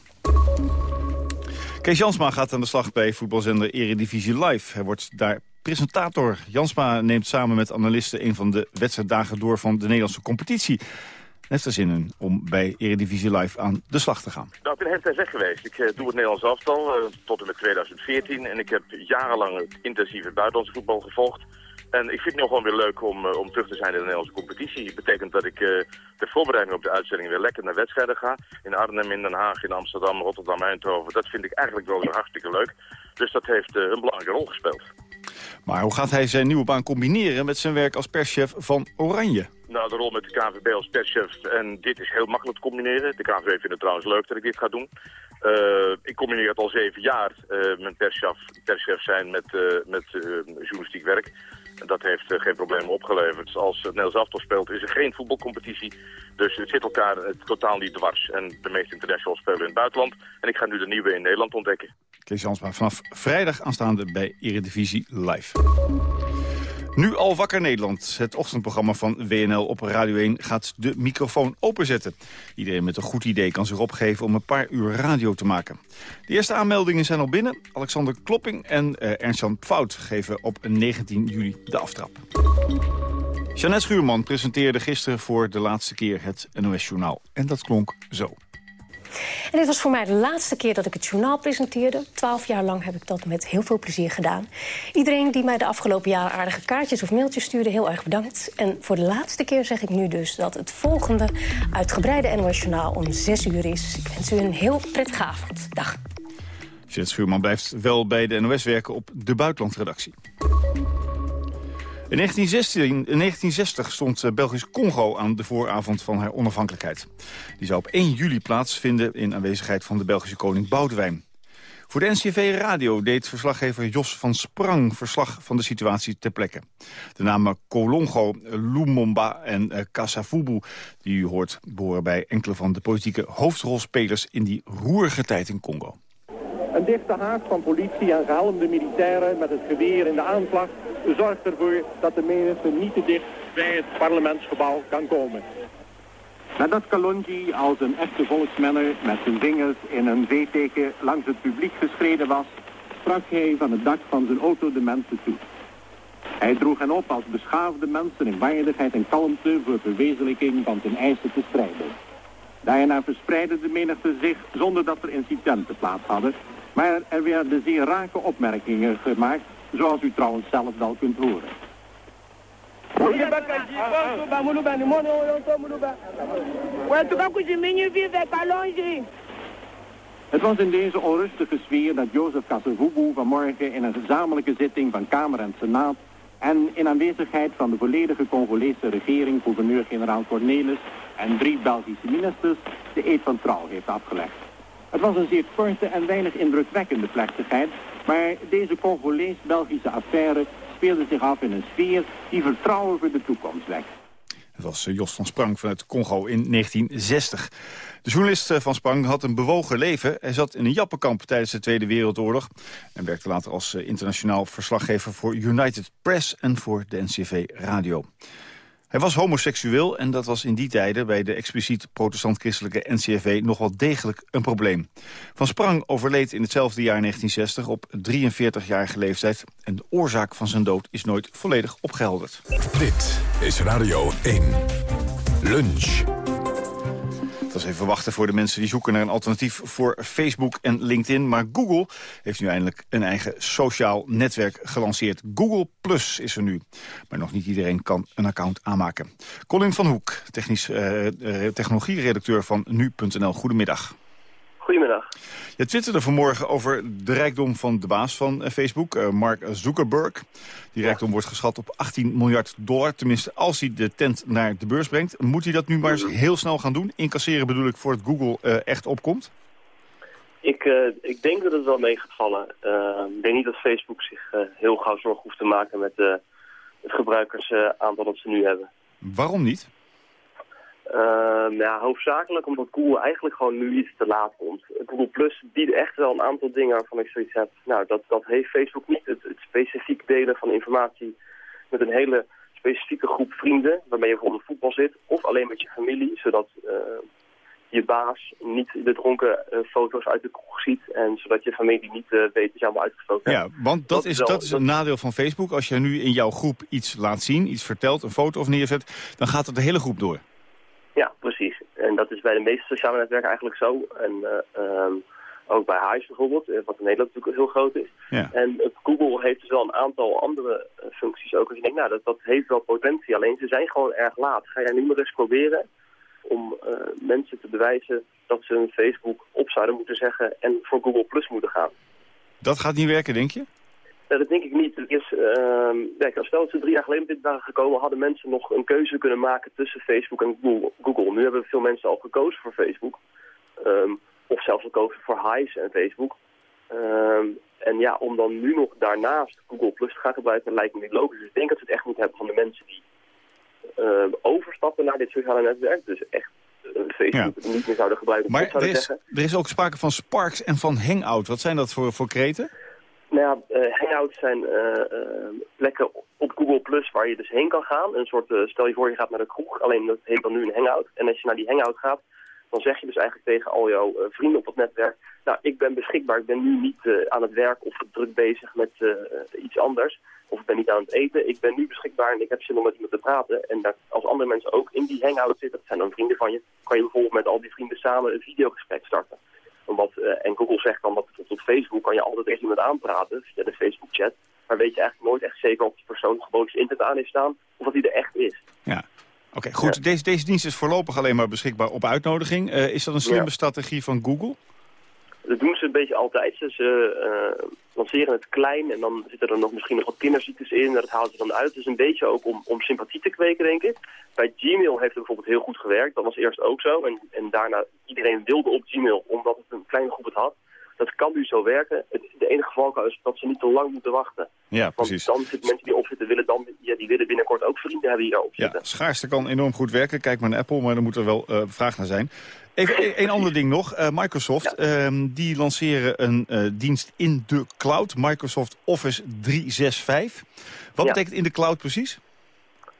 Kees Jansma gaat aan de slag bij voetbalzender Eredivisie Live. Hij wordt daar presentator. Jansma neemt samen met analisten een van de wedstrijddagen door van de Nederlandse competitie. Heeft er zin in om bij Eredivisie Live aan de slag te gaan? Nou, ik ben heel weg geweest. Ik uh, doe het Nederlands aftal uh, tot en met 2014. En ik heb jarenlang het intensieve buitenlandse voetbal gevolgd. En ik vind het nu gewoon weer leuk om, uh, om terug te zijn in de Nederlandse competitie. Dat betekent dat ik uh, de voorbereiding op de uitzending weer lekker naar wedstrijden ga. In Arnhem, in Den Haag, in Amsterdam, Rotterdam, Eindhoven. Dat vind ik eigenlijk wel weer hartstikke leuk. Dus dat heeft uh, een belangrijke rol gespeeld. Maar hoe gaat hij zijn nieuwe baan combineren met zijn werk als perschef van Oranje? Nou, de rol met de KVB als perschef, en dit is heel makkelijk te combineren. De KVB vindt het trouwens leuk dat ik dit ga doen. Uh, ik combineer het al zeven jaar, uh, mijn perschef, perschef zijn met, uh, met journalistiek werk. Dat heeft geen problemen opgeleverd. Als het Nederlands elftal speelt is er geen voetbalcompetitie. Dus het zit elkaar het totaal niet dwars. En de meeste internationals spelen in het buitenland. En ik ga nu de nieuwe in Nederland ontdekken. Kees Jansma vanaf vrijdag aanstaande bij Eredivisie Live. Nu al wakker Nederland. Het ochtendprogramma van WNL op Radio 1 gaat de microfoon openzetten. Iedereen met een goed idee kan zich opgeven om een paar uur radio te maken. De eerste aanmeldingen zijn al binnen. Alexander Klopping en uh, Ernst-Jan Fout geven op 19 juli de aftrap. Jeannette Schuurman presenteerde gisteren voor de laatste keer het NOS-journaal. En dat klonk zo. En dit was voor mij de laatste keer dat ik het journaal presenteerde. Twaalf jaar lang heb ik dat met heel veel plezier gedaan. Iedereen die mij de afgelopen jaren aardige kaartjes of mailtjes stuurde, heel erg bedankt. En voor de laatste keer zeg ik nu dus dat het volgende uitgebreide NOS Journaal om zes uur is. Ik wens u een heel prettige avond. Dag. Jet Schuurman blijft wel bij de NOS werken op de buitenlandredactie. In 1916, in 1960 stond eh, Belgisch Congo aan de vooravond van haar onafhankelijkheid. Die zou op 1 juli plaatsvinden in aanwezigheid van de Belgische koning Boudewijn. Voor de NCV Radio deed verslaggever Jos van Sprang verslag van de situatie ter plekke. De namen Kolongo, Lumumba en uh, Kasavubu, die u hoort, behoren bij enkele van de politieke hoofdrolspelers in die roerige tijd in Congo. Dichte haak van politie en gehelmde militairen met het geweer in de aanslag zorgt ervoor dat de menigte niet te dicht bij het parlementsgebouw kan komen. Nadat Kalonji als een echte volksmenner met zijn vingers in een V-teken langs het publiek geschreden was, sprak hij van het dak van zijn auto de mensen toe. Hij droeg hen op als beschaafde mensen in waardigheid en kalmte voor verwezenlijking van zijn eisen te strijden. Daarna verspreidde de menigte zich zonder dat er incidenten plaats hadden, maar er werden zeer rake opmerkingen gemaakt, zoals u trouwens zelf wel kunt horen. Het was in deze onrustige sfeer dat Jozef Kassevubu vanmorgen in een gezamenlijke zitting van Kamer en Senaat en in aanwezigheid van de volledige Congolese regering, gouverneur-generaal Cornelis en drie Belgische ministers de eed van trouw heeft afgelegd. Het was een zeer korte en weinig indrukwekkende plechtigheid, maar deze Congolees-Belgische affaire speelde zich af in een sfeer die vertrouwen voor de toekomst wekt. Het was eh, Jos van Sprang vanuit Congo in 1960. De journalist eh, van Sprang had een bewogen leven. Hij zat in een jappenkamp tijdens de Tweede Wereldoorlog... en werkte later als eh, internationaal verslaggever voor United Press... en voor de NCV Radio. Hij was homoseksueel en dat was in die tijden... bij de expliciet protestant-christelijke NCRV nog wel degelijk een probleem. Van Sprang overleed in hetzelfde jaar 1960 op 43-jarige leeftijd... en de oorzaak van zijn dood is nooit volledig opgehelderd. Dit is Radio 1. Lunch. Even wachten voor de mensen die zoeken naar een alternatief voor Facebook en LinkedIn. Maar Google heeft nu eindelijk een eigen sociaal netwerk gelanceerd. Google Plus is er nu. Maar nog niet iedereen kan een account aanmaken. Colin van Hoek, technisch, uh, technologieredacteur van Nu.nl. Goedemiddag. Goedemiddag. Je twitterde vanmorgen over de rijkdom van de baas van eh, Facebook, uh, Mark Zuckerberg. Die rijkdom wordt geschat op 18 miljard dollar. Tenminste, als hij de tent naar de beurs brengt. Moet hij dat nu maar eens heel snel gaan doen? Incasseren bedoel ik voor het Google uh, echt opkomt? Ik, ik denk dat het wel mee gaat vallen. ik denk niet dat Facebook zich heel gauw zorgen hoeft te maken met het gebruikersaantal dat ze nu hebben. Waarom niet? Uh, ja, hoofdzakelijk omdat Google eigenlijk gewoon nu iets te laat komt. Google Plus biedt echt wel een aantal dingen waarvan ik zoiets heb. Nou, dat, dat heeft Facebook niet. Het, het specifiek delen van informatie met een hele specifieke groep vrienden, waarmee je bijvoorbeeld voetbal zit, of alleen met je familie, zodat uh, je baas niet de dronken uh, foto's uit de kroeg ziet en zodat je familie niet uh, weet dat je allemaal uitgesproken Ja, want dat, is, dat is een nadeel van Facebook. Als je nu in jouw groep iets laat zien, iets vertelt, een foto of neerzet, dan gaat het de hele groep door. Ja, precies. En dat is bij de meeste sociale netwerken eigenlijk zo. En uh, um, ook bij Hives bijvoorbeeld, wat in Nederland natuurlijk heel groot is. Ja. En Google heeft dus wel een aantal andere functies ook. Als je denkt, nou, dat, dat heeft wel potentie. Alleen ze zijn gewoon erg laat. Ga jij nu maar eens proberen om uh, mensen te bewijzen dat ze hun Facebook op zouden moeten zeggen en voor Google Plus moeten gaan. Dat gaat niet werken, denk je? Ja, dat denk ik niet. Het is, uh, kijk, als stel dat ze drie jaar geleden met dit waren gekomen, hadden mensen nog een keuze kunnen maken tussen Facebook en Google. Nu hebben veel mensen al gekozen voor Facebook. Um, of zelfs gekozen voor Hives en Facebook. Um, en ja, om dan nu nog daarnaast Google Plus te gaan gebruiken, lijkt me niet logisch. Dus ik denk dat ze het echt moeten hebben van de mensen die uh, overstappen naar dit sociale netwerk. Dus echt Facebook ja. niet meer zouden gebruiken. Maar er is, er is ook sprake van Sparks en van Hangout. Wat zijn dat voor, voor kreten? Nou ja, uh, hangouts zijn uh, uh, plekken op Google Plus waar je dus heen kan gaan. Een soort, stel je voor je gaat naar de kroeg, alleen dat heet dan nu een hangout. En als je naar die hangout gaat, dan zeg je dus eigenlijk tegen al jouw eh, vrienden op het netwerk... nou, ik ben beschikbaar, ik ben nu niet eh, aan het werk of druk bezig met eh, iets anders... of ik ben niet aan het eten, ik ben nu beschikbaar en ik heb zin om met iemand te praten. En dat, als andere mensen ook in die hangout zitten, dat zijn dan vrienden van je... kan je bijvoorbeeld met al die vrienden samen een videogesprek starten. Omdat, en Google zegt dan dat op Facebook kan je altijd tegen iemand aanpraten via de Facebook-chat... maar weet je eigenlijk nooit echt zeker of die persoon gewoon zijn internet aan heeft staan... of dat hij er echt is. Ja. Oké, goed. Deze, deze dienst is voorlopig alleen maar beschikbaar op uitnodiging. Uh, is dat een slimme Ja. strategie van Google? Dat doen ze een beetje altijd. Ze eh, lanceren het klein en dan zitten er nog misschien nog wat kinderziektes in. Dat halen ze dan uit. Dus een beetje ook om, om sympathie te kweken, denk ik. Bij Gmail heeft het bijvoorbeeld heel goed gewerkt. Dat was eerst ook zo. En, en daarna, iedereen wilde op Gmail omdat het een kleine groep het had. Dat kan nu zo werken. Het, de enige geval is dat ze niet te lang moeten wachten. Ja, precies. Want dan zitten mensen die opzitten, willen dan, ja, die willen binnenkort ook vrienden hebben die daarop Ja, zitten. schaarste kan enorm goed werken. Kijk maar naar Apple, maar er moet er wel eh, vraag naar zijn. Even e- één ander ding nog. Eh, Microsoft, ehm, die lanceren een eh, dienst in de cloud. Microsoft Office 365. Wat Ja. betekent in de cloud precies?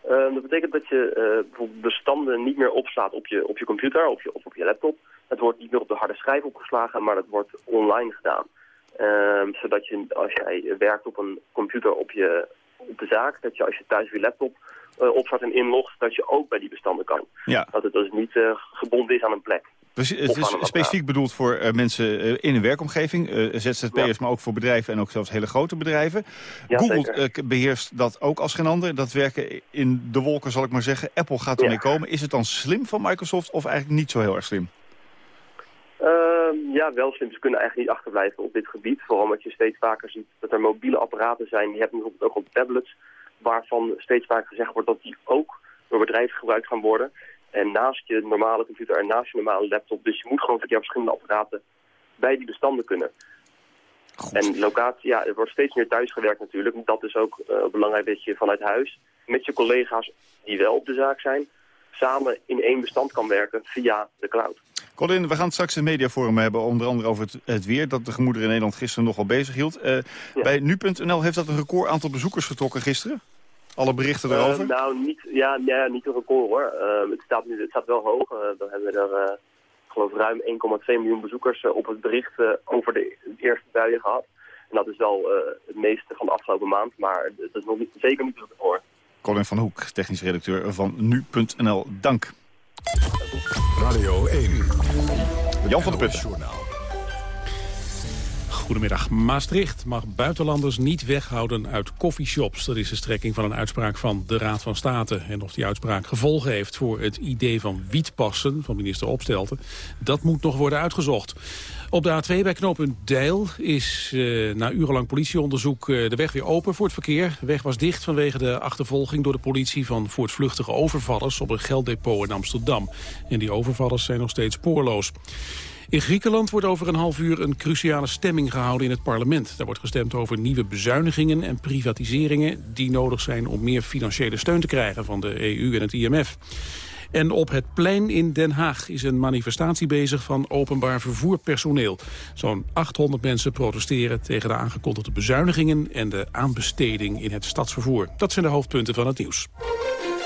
Eh, dat betekent dat je eh, bijvoorbeeld bestanden niet meer opslaat op je, op je computer of, je, of op je laptop. Het wordt niet meer op de harde schijf opgeslagen, maar dat wordt online gedaan. Ehm, zodat je, als jij werkt op een computer op, je, op de zaak, dat je als je thuis op je laptop opstart en inlogt, dat je ook bij die bestanden kan. Ja. Dat het dus niet eh, gebonden is aan een plek. Het is specifiek bedoeld voor eh, mensen in een werkomgeving. ZZP'ers, maar ook voor bedrijven en ook zelfs hele grote bedrijven. Ja, Google eh, beheerst dat ook als geen ander. Dat werken in de wolken, zal ik maar zeggen. Apple gaat ermee komen. Is het dan slim van Microsoft of eigenlijk niet zo heel erg slim? Ehm, ja, wel slim. Ze kunnen eigenlijk niet achterblijven op dit gebied. Vooral omdat je steeds vaker ziet dat er mobiele apparaten zijn. Die hebben bijvoorbeeld ook al tablets. Waarvan steeds vaker gezegd wordt dat die ook door bedrijven gebruikt gaan worden. En naast je normale computer en naast je normale laptop. Dus je moet gewoon via verschillende apparaten bij die bestanden kunnen. En locatie, ja, er wordt steeds meer thuisgewerkt natuurlijk. Dat is ook eh, belangrijk dat je vanuit huis met je collega's die wel op de zaak zijn, samen in één bestand kan werken via de cloud. Colin, we gaan straks een mediaforum hebben, onder andere over het, het weer... dat de gemoeder in Nederland gisteren nogal bezig hield. Eh, Bij nu.nl heeft dat een record aantal bezoekers getrokken gisteren? Alle berichten erover? Eh, nou, niet, ja, ja, niet een record hoor. Eh, het, staat, nu- het staat wel hoog. Dan hebben we er, ik geloof, ruim 1,2 miljoen bezoekers op het bericht over de eerste buien gehad. En dat is wel het meeste van de afgelopen maand, maar het is nog niet, zeker niet het record. Colin van Hoek, technisch redacteur van nu.nl. Dank. Radio 1. Jan van der Putten. Goedemiddag. Maastricht mag buitenlanders niet weghouden uit coffeeshops. Dat is de strekking van een uitspraak van de Raad van State. En of die uitspraak gevolgen heeft voor het idee van wietpassen van minister Opstelten... dat moet nog worden uitgezocht. Op de A2 bij knooppunt Deil is eh, na urenlang politieonderzoek eh, de weg weer open voor het verkeer. De weg was dicht vanwege de achtervolging door de politie van voortvluchtige overvallers op een gelddepot in Amsterdam. En die overvallers zijn nog steeds spoorloos. In Griekenland wordt over een half uur een cruciale stemming gehouden in het parlement. Daar wordt gestemd over nieuwe bezuinigingen en privatiseringen... die nodig zijn om meer financiële steun te krijgen van de EU en het IMF. En op het plein in Den Haag is een manifestatie bezig van openbaar vervoerpersoneel. Zo'n 800 mensen protesteren tegen de aangekondigde bezuinigingen... en de aanbesteding in het stadsvervoer. Dat zijn de hoofdpunten van het nieuws.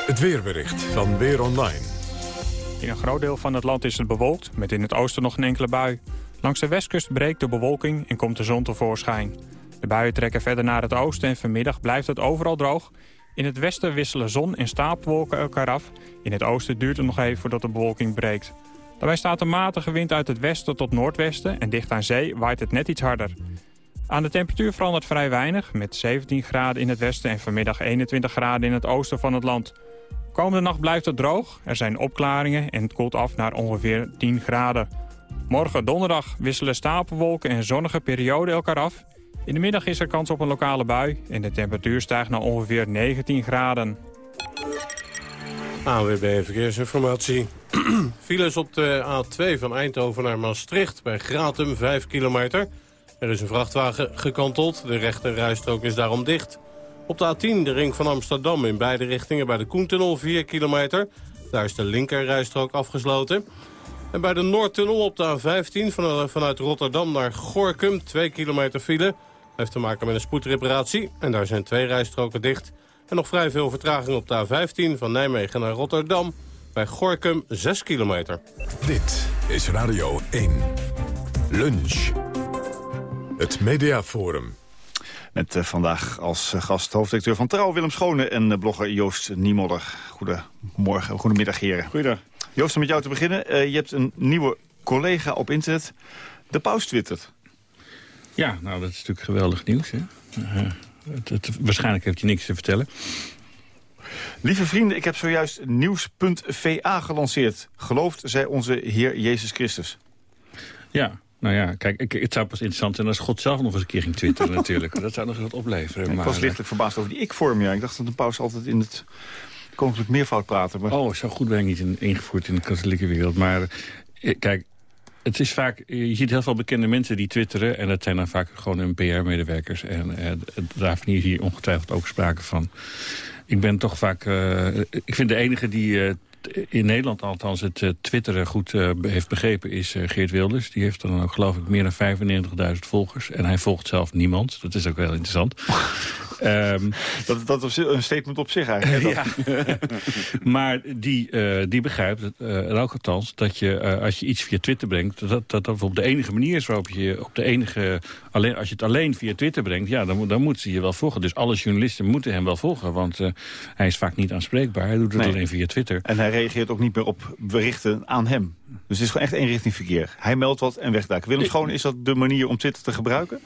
Het weerbericht van Weer Online. In een groot deel van het land is het bewolkt, met in het oosten nog een enkele bui. Langs de westkust breekt de bewolking en komt de zon tevoorschijn. De buien trekken verder naar het oosten en vanmiddag blijft het overal droog. In het westen wisselen zon en stapelwolken elkaar af. In het oosten duurt het nog even voordat de bewolking breekt. Daarbij staat een matige wind uit het westen tot noordwesten... en dicht aan zee waait het net iets harder. Aan de temperatuur verandert vrij weinig... met 17 graden in het westen en vanmiddag 21 graden in het oosten van het land... Komende nacht blijft het droog, er zijn opklaringen en het koelt af naar ongeveer 10 graden. Morgen donderdag wisselen stapelwolken en zonnige perioden elkaar af. In de middag is er kans op een lokale bui en de temperatuur stijgt naar ongeveer 19 graden. AWB Verkeersinformatie. Files op de A2 van Eindhoven naar Maastricht bij Gratum 5 kilometer. Er is een vrachtwagen gekanteld, de rechte rijstrook is daarom dicht. Op de A10 de ring van Amsterdam in beide richtingen bij de Koentunnel 4 kilometer. Daar is de linker rijstrook afgesloten. En bij de Noordtunnel op de A15 van- vanuit Rotterdam naar Gorkum 2 kilometer file. Heeft te maken met een spoedreparatie en daar zijn twee rijstroken dicht. En nog vrij veel vertraging op de A15 van Nijmegen naar Rotterdam. Bij Gorkum 6 kilometer. Dit is Radio 1. Lunch. Het Mediaforum. Met uh, vandaag als uh, gast hoofddirecteur van Trouw Willem Schone en uh, blogger Joost Niemodder. Goedemorgen, goedemiddag heren. Goedendag. Joost, om met jou te beginnen. je hebt een nieuwe collega op internet. De paus twittert. Ja, nou dat is natuurlijk geweldig nieuws. Hè? Het, het, waarschijnlijk heeft hij niks te vertellen. Lieve vrienden, ik heb zojuist nieuws.va gelanceerd. Gelooft zij onze Heer Jezus Christus? Ja, nou ja, kijk, ik, het zou pas interessant zijn als God zelf nog eens een keer ging twitteren natuurlijk. Dat zou nog eens wat opleveren. ik maar, was lichtelijk verbaasd over die ik-vorm, ja. Ik dacht dat een paus altijd in het koninklijk meervoud praten. Maar... Oh, zo goed ben ik niet in, ingevoerd in de katholieke wereld. Maar kijk, het is vaak, je ziet heel veel bekende mensen die twitteren... en dat zijn dan vaak gewoon hun PR-medewerkers. En eh, daar is hier ongetwijfeld ook sprake van. Ik ben toch vaak... Uh, ik vind de enige die uh, in Nederland althans het uh, twitteren goed heeft begrepen... is Geert Wilders. Die heeft dan ook geloof ik meer dan 95.000 volgers. En hij volgt zelf niemand. Dat is ook wel interessant. um, dat, dat is een statement op zich eigenlijk. ja. maar die, die begrijpt, uh, ook althans, dat je als je iets via Twitter brengt... dat dat, dat bijvoorbeeld de enige manier is waarop je op de enige... Alleen, als je het alleen via Twitter brengt, ja, dan, dan moeten ze je wel volgen. Dus alle journalisten moeten hem wel volgen, want hij is vaak niet aanspreekbaar. Hij doet het nee. alleen via Twitter. En hij reageert ook niet meer op berichten aan hem. Dus het is gewoon echt eenrichting verkeer. Hij meldt wat en wegduiken. Willem Schoon, is dat de manier om Twitter te gebruiken?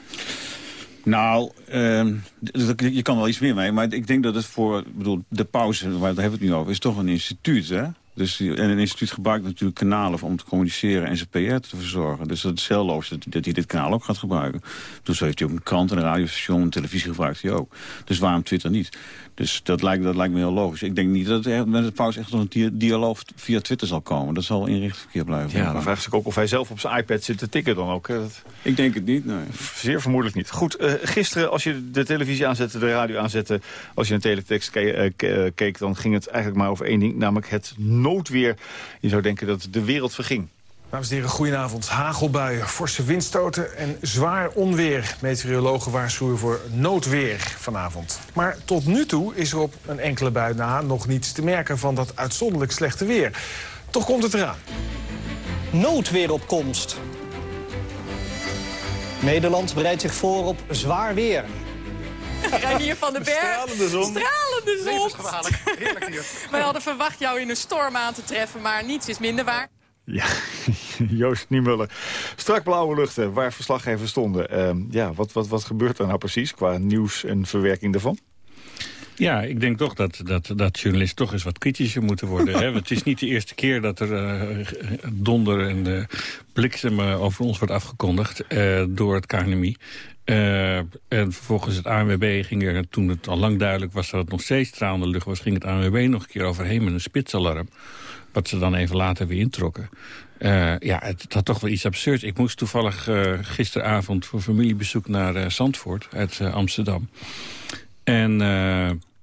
Nou, uh, je kan wel iets meer mee. Maar ik denk dat het voor bedoel, de pauze, waar daar hebben we het nu over, is toch een instituut. Hè? Dus, en een instituut gebruikt natuurlijk kanalen om te communiceren en zijn PR te verzorgen. Dus dat is heel logisch dat, dat hij dit kanaal ook gaat gebruiken. Dus heeft hij ook een krant, een radiostation, een televisie gebruikt hij ook. Dus waarom Twitter niet? Dus dat lijkt, dat lijkt me heel logisch. Ik denk niet dat het met het pauze echt een dialoog via Twitter zal komen. Dat zal inrichtverkeer blijven. Ja, dan vraagt zich ook of hij zelf op zijn iPad zit te tikken dan ook. Dat... Ik denk het niet, nee. Zeer vermoedelijk niet. Goed, uh, gisteren als je de televisie aanzette, de radio aanzette... als je een teletext ke uh, keek, dan ging het eigenlijk maar over één ding. Namelijk het noodweer. Je zou denken dat de wereld verging. Dames en heren, goedenavond. Hagelbuien, forse windstoten en zwaar onweer. Meteorologen waarschuwen voor noodweer vanavond. Maar tot nu toe is er op een enkele bui na nog niets te merken van dat uitzonderlijk slechte weer. Toch komt het eraan. Noodweer. Nederland bereidt zich voor op zwaar weer. Reinier van den Berg. Stralende zon. Stralende zon. Levensgevaarlijk. Heerlijk hier. Wij hadden verwacht jou in een storm aan te treffen, maar niets is minder waar. Ja, Joost Niemuller. Strak blauwe luchten, waar verslaggevers stonden. Uh, ja, wat, wat, wat gebeurt er nou precies qua nieuws en verwerking daarvan? Ja, ik denk toch dat, dat, dat journalisten toch eens wat kritischer moeten worden. hè? Want het is niet de eerste keer dat er uh, donder en uh, bliksem over ons wordt afgekondigd uh, door het KNMI. Uh, en vervolgens het ANWB ging er, toen het al lang duidelijk was dat het nog steeds stralende lucht was... ging het ANWB nog een keer overheen met een spitsalarm. Wat ze dan even later weer introkken. Ja, het, het, had toch wel iets absurds. Ik moest toevallig gisteravond voor familiebezoek naar Zandvoort uit Amsterdam. En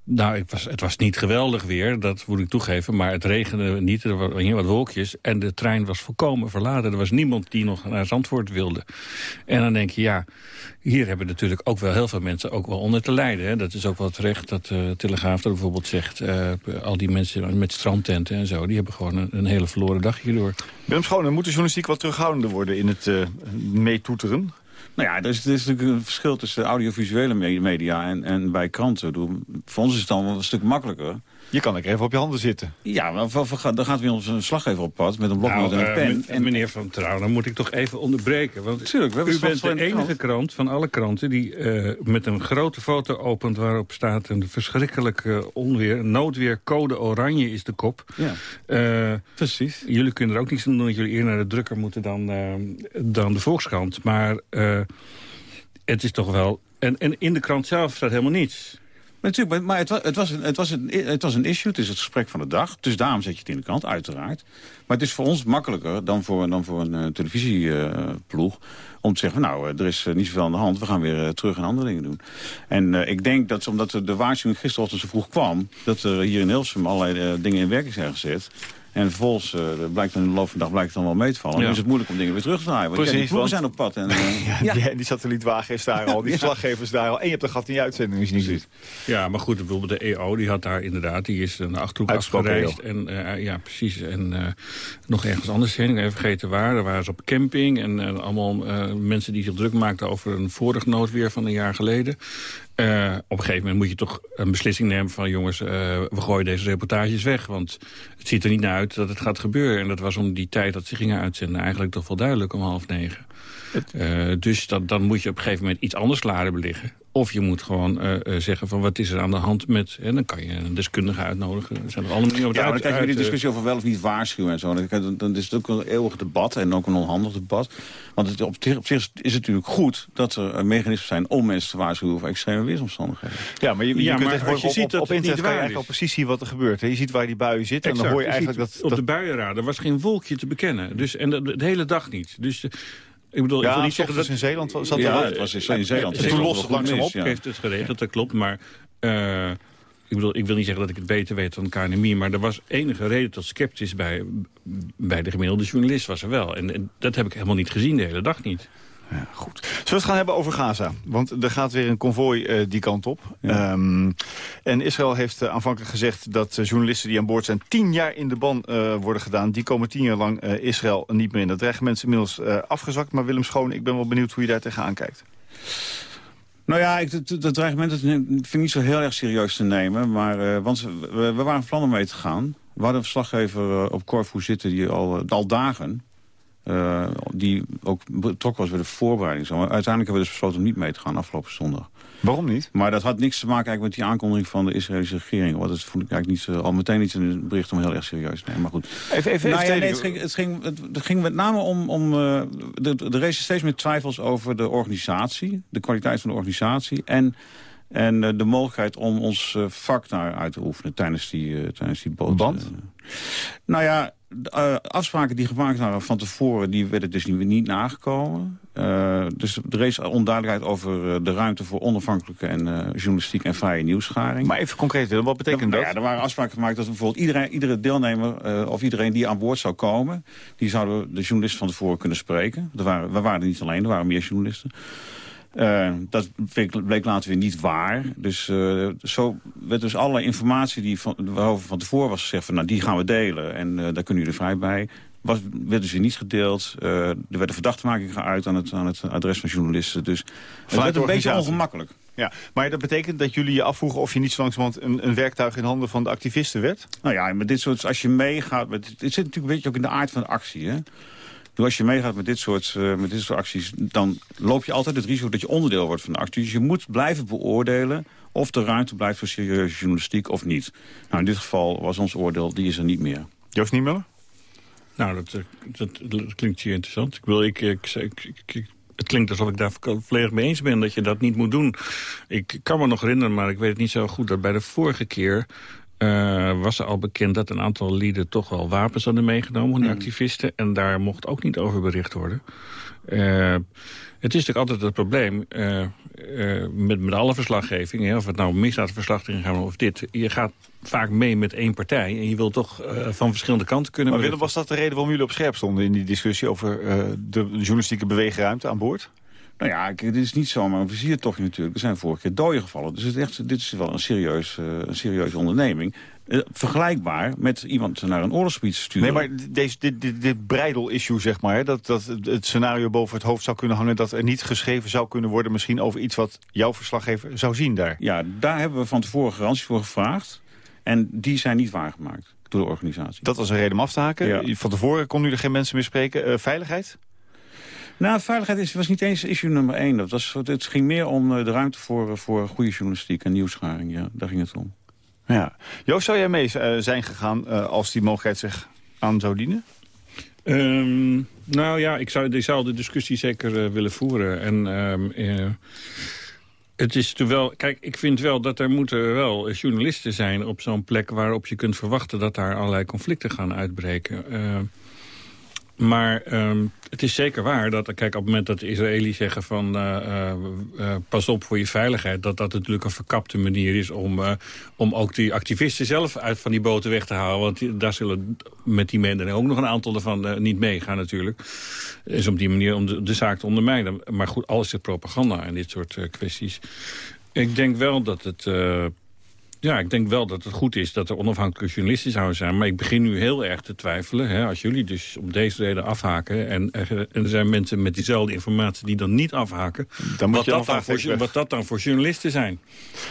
nou, het was, het was niet geweldig weer, dat moet ik toegeven. Maar het regende niet, er waren wat wolkjes. En de trein was volkomen verladen. Er was niemand die nog naar Zandvoort wilde. En dan denk je, ja, hier hebben natuurlijk ook wel heel veel mensen ook wel onder te lijden. Dat is ook wel terecht dat de uh, Telegraaf dat bijvoorbeeld zegt. Uh, al die mensen met strandtenten en zo, die hebben gewoon een, een hele verloren dag hierdoor. Willem Schoonen, moet de journalistiek wat terughoudender worden in het uh, meetoeteren? Nou ja, er is, is natuurlijk een verschil tussen audiovisuele media en, en bij kranten. Voor ons is het dan wel een stuk makkelijker. Je kan er even op je handen zitten. Ja, maar dan gaat weer onze slaggever op pad met een bloknoot nou, en een pen. Uh, en meneer Van Trouw, dan moet ik toch even onderbreken. Want Tuurlijk, we u bent de enige krant. krant. van alle kranten die uh, met een grote foto opent... waarop staat een verschrikkelijke onweer. Noodweer, code oranje is de kop. Ja, uh, precies. Jullie kunnen er ook niets aan doen dat jullie eerder naar de drukker moeten dan, dan de Volkskrant. Maar het is toch wel... En, en in de krant zelf staat helemaal niets. Natuurlijk, maar het was, het, was een, het, was het was een issue, het is het gesprek van de dag. Dus daarom zet je het in de krant, uiteraard. Maar het is voor ons makkelijker dan voor, dan voor een uh, televisieploeg... Om te zeggen, nou, er is niet zoveel aan de hand. We gaan weer terug en andere dingen doen. En ik denk dat, omdat de waarschuwing gisterochtend zo vroeg kwam... dat er hier in Hilsum allerlei dingen in werking zijn gezet... En vervolgens uh, blijkt dan in de loop van de dag blijkt het dan wel mee te vallen. Dan is het moeilijk om dingen weer terug te draaien. Want Precies, ja, die zijn op pad. En, uh, ja, Die, die, satellietwagen is daar al, die verslaggevers daar al. En je hebt een gat in je uitzending als je niet ziet. Ja, maar goed, bijvoorbeeld de EO, die had daar inderdaad, die is een Achterhoek afgereisd. En, uh, ja, precies. En nog ergens anders heen, ik even vergeten waar. Daar waren ze op camping en allemaal mensen die zich druk maakten over een vorig noodweer van een jaar geleden. Uh, op een gegeven moment moet je toch een beslissing nemen van... jongens, uh, we gooien deze reportages weg. Want het ziet er niet naar uit dat het gaat gebeuren. En dat was om die tijd dat ze gingen uitzenden eigenlijk toch wel duidelijk om half negen. Uh, dus dat, dan moet je op een gegeven moment iets anders laden beliggen. Of je moet gewoon uh, zeggen van wat is er aan de hand met... en dan kan je een deskundige uitnodigen. Er zijn er alle manieren ja, maar dan krijg je die discussie over wel of niet waarschuwen en zo. Dan, dan is het ook een eeuwig debat en ook een onhandig debat. Want het, op, op, zich is het natuurlijk goed dat er mechanismen zijn... om mensen te waarschuwen over extreme weersomstandigheden. Ja, maar je, je ja, kunt maar als je op, ziet dat op, op internet kan je eigenlijk al precies zien wat er gebeurt. Je ziet waar die buien zitten exact, en dan hoor je eigenlijk dat... Op de buienradar was geen wolkje te bekennen. Dus, en de, de hele dag niet. Dus... Ik bedoel, ja, ik wil niet zeggen dat in Zeeland zat ja, het was in Zeeland. En toen lost het langzaam op. Ja. heeft het geregeld, dat klopt. Maar uh, ik, bedoel, ik wil niet zeggen dat ik het beter weet dan KNMI... maar er was enige reden tot sceptisch bij, bij de gemiddelde journalist was er wel. En, en dat heb ik helemaal niet gezien, de hele dag niet. Ja, goed. Zullen we het gaan hebben over Gaza? Want er gaat weer een konvooi uh, die kant op. Ja. Um, en Israël heeft uh, aanvankelijk gezegd dat uh, journalisten die aan boord zijn... tien jaar in de ban worden gedaan. Die komen tien jaar lang Israël niet meer in. Dat dreigement is inmiddels afgezakt. Maar Willem Schoon, ik ben wel benieuwd hoe je daar tegenaan kijkt. Nou ja, ik, dat, dreigement dat vind ik niet zo heel erg serieus te nemen. Maar, want we, we waren van plan om mee te gaan. We hadden een verslaggever op Corfu zitten die al, al dagen... Uh, die ook betrokken was bij de voorbereiding. Maar uiteindelijk hebben we dus besloten om niet mee te gaan afgelopen zondag. Waarom niet? Maar dat had niks te maken eigenlijk met die aankondiging van de Israëlische regering. Want dat vond ik eigenlijk niet, uh, al meteen niet in het bericht om heel erg serieus te nemen. Maar goed. Even, even, nou, ja, nee, het, ging, het, ging, het, ging met name om... om uh, de, de race steeds meer twijfels over de organisatie. De kwaliteit van de organisatie. En en uh, de mogelijkheid om ons uh, vak daar uit te oefenen tijdens die, uh, tijdens die boot. Band? nou ja, de, afspraken die gemaakt waren van tevoren... die werden dus niet, niet nagekomen. dus er is onduidelijkheid over de ruimte voor onafhankelijke... en journalistiek en vrije nieuwsgaring. Maar even concreet, wat betekent dat? Ja, er waren afspraken gemaakt dat bijvoorbeeld iedereen, iedere deelnemer... of iedereen die aan boord zou komen... die zouden de journalist van tevoren kunnen spreken. Er waren, we waren er niet alleen, er waren meer journalisten. Uh, dat bleek, bleek, later weer niet waar. Dus uh, zo werd dus alle informatie die van, waarover van tevoren was gezegd... Van, nou, die gaan we delen en uh, daar kunnen jullie vrij bij... Was, werd dus weer niet gedeeld. er werden verdachtmakingen geuit aan het, aan het adres van journalisten. Dus het werd een beetje ongemakkelijk. Ja, maar dat betekent dat jullie je afvroegen of je niet zo langzamerhand een, een werktuig in handen van de activisten werd? Nou ja, met dit soort, als je meegaat, met, het zit natuurlijk een beetje ook in de aard van de actie. Hè? Dus als je meegaat met dit, soort, uh, met dit soort acties... dan loop je altijd het risico dat je onderdeel wordt van de actie. Dus je moet blijven beoordelen of de ruimte blijft voor serieuze journalistiek of niet. Nou, in dit geval was ons oordeel, die is er niet meer. Joost Niemiller? Nou, dat, dat, dat, klinkt hier interessant. Ik wil, ik, ik, ik, het klinkt alsof ik daar volledig mee eens ben dat je dat niet moet doen. Ik kan me nog herinneren, maar ik weet het niet zo goed... dat bij de vorige keer uh, was er al bekend dat een aantal lieden toch wel wapens hadden meegenomen, de hmm. activisten. En daar mocht ook niet over bericht worden. Uh, het is natuurlijk altijd het probleem uh, met, met alle verslaggeving. Hè, of het nou misdaadverslaggeving gaat of dit. Je gaat vaak mee met één partij. En je wil toch van verschillende kanten kunnen... Maar Willem, was dat de reden waarom jullie op scherp stonden... in die discussie over de journalistieke beweegruimte aan boord? Nou ja, dit is niet zomaar een viziertochtje natuurlijk. Er zijn vorige keer doden gevallen. Dus het echt, dit is wel een, serieus, uh, een serieuze onderneming. Uh, vergelijkbaar met iemand naar een oorlogsgebied sturen. Nee, maar deze, dit, dit, dit breidel-issue, zeg maar... Dat, dat het scenario boven het hoofd zou kunnen hangen... dat er niet geschreven zou kunnen worden... misschien over iets wat jouw verslaggever zou zien daar. Ja, daar hebben we van tevoren garanties voor gevraagd. En die zijn niet waargemaakt door de organisatie. Dat was een reden om af te haken. Ja. Van tevoren kon u er geen mensen meer spreken. Uh, veiligheid? Nou, veiligheid is, was niet eens issue nummer één. Dat was, het ging meer om eh, de ruimte voor, eh, voor goede journalistiek en nieuwsgaring. Ja, daar ging het om. Ja. Joost, zou jij mee uh, zijn gegaan uh, als die mogelijkheid zich aan zou dienen? Um, nou ja, ik zou, ik zou de discussie zeker uh, willen voeren. En um, het is wel... Kijk, ik vind wel dat er moeten wel journalisten zijn op zo'n plek... waarop je kunt verwachten dat daar allerlei conflicten gaan uitbreken. Maar ehm, het is zeker waar dat, kijk, op het moment dat de Israëli's zeggen van uh, uh, pas op voor je veiligheid, dat dat natuurlijk een verkapte manier is om, om ook die activisten zelf uit van die boten weg te halen. Want daar zullen met die mensen ook nog een aantal ervan niet meegaan natuurlijk. Is op die manier om de, de, zaak te ondermijnen. Maar goed, alles is propaganda en dit soort kwesties. Ik denk wel dat het ja, ik denk wel dat het goed is dat er onafhankelijke journalisten zouden zijn. Maar ik begin nu heel erg te twijfelen. Hè, als jullie dus om deze reden afhaken... en, en er zijn mensen met diezelfde informatie die dan niet afhaken... Dan moet wat, je dat dan voor, wat dat dan voor journalisten zijn.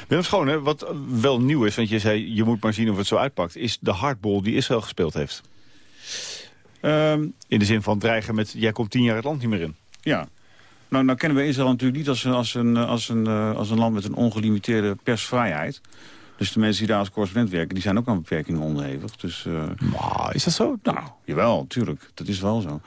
Willem Schone, wat wel nieuw is... want je zei, je moet maar zien of het zo uitpakt... is de hardball die Israël gespeeld heeft. Um, in de zin van dreigen met... jij komt tien jaar het land niet meer in. Ja, nou, nou kennen we Israël natuurlijk niet als een, als, een, als, een, als een land met een ongelimiteerde persvrijheid. Dus de mensen die daar als correspondent werken, die zijn ook aan beperkingen onderhevig. Dus, uh, is dat zo? Nou, jawel, natuurlijk. Dat is wel zo.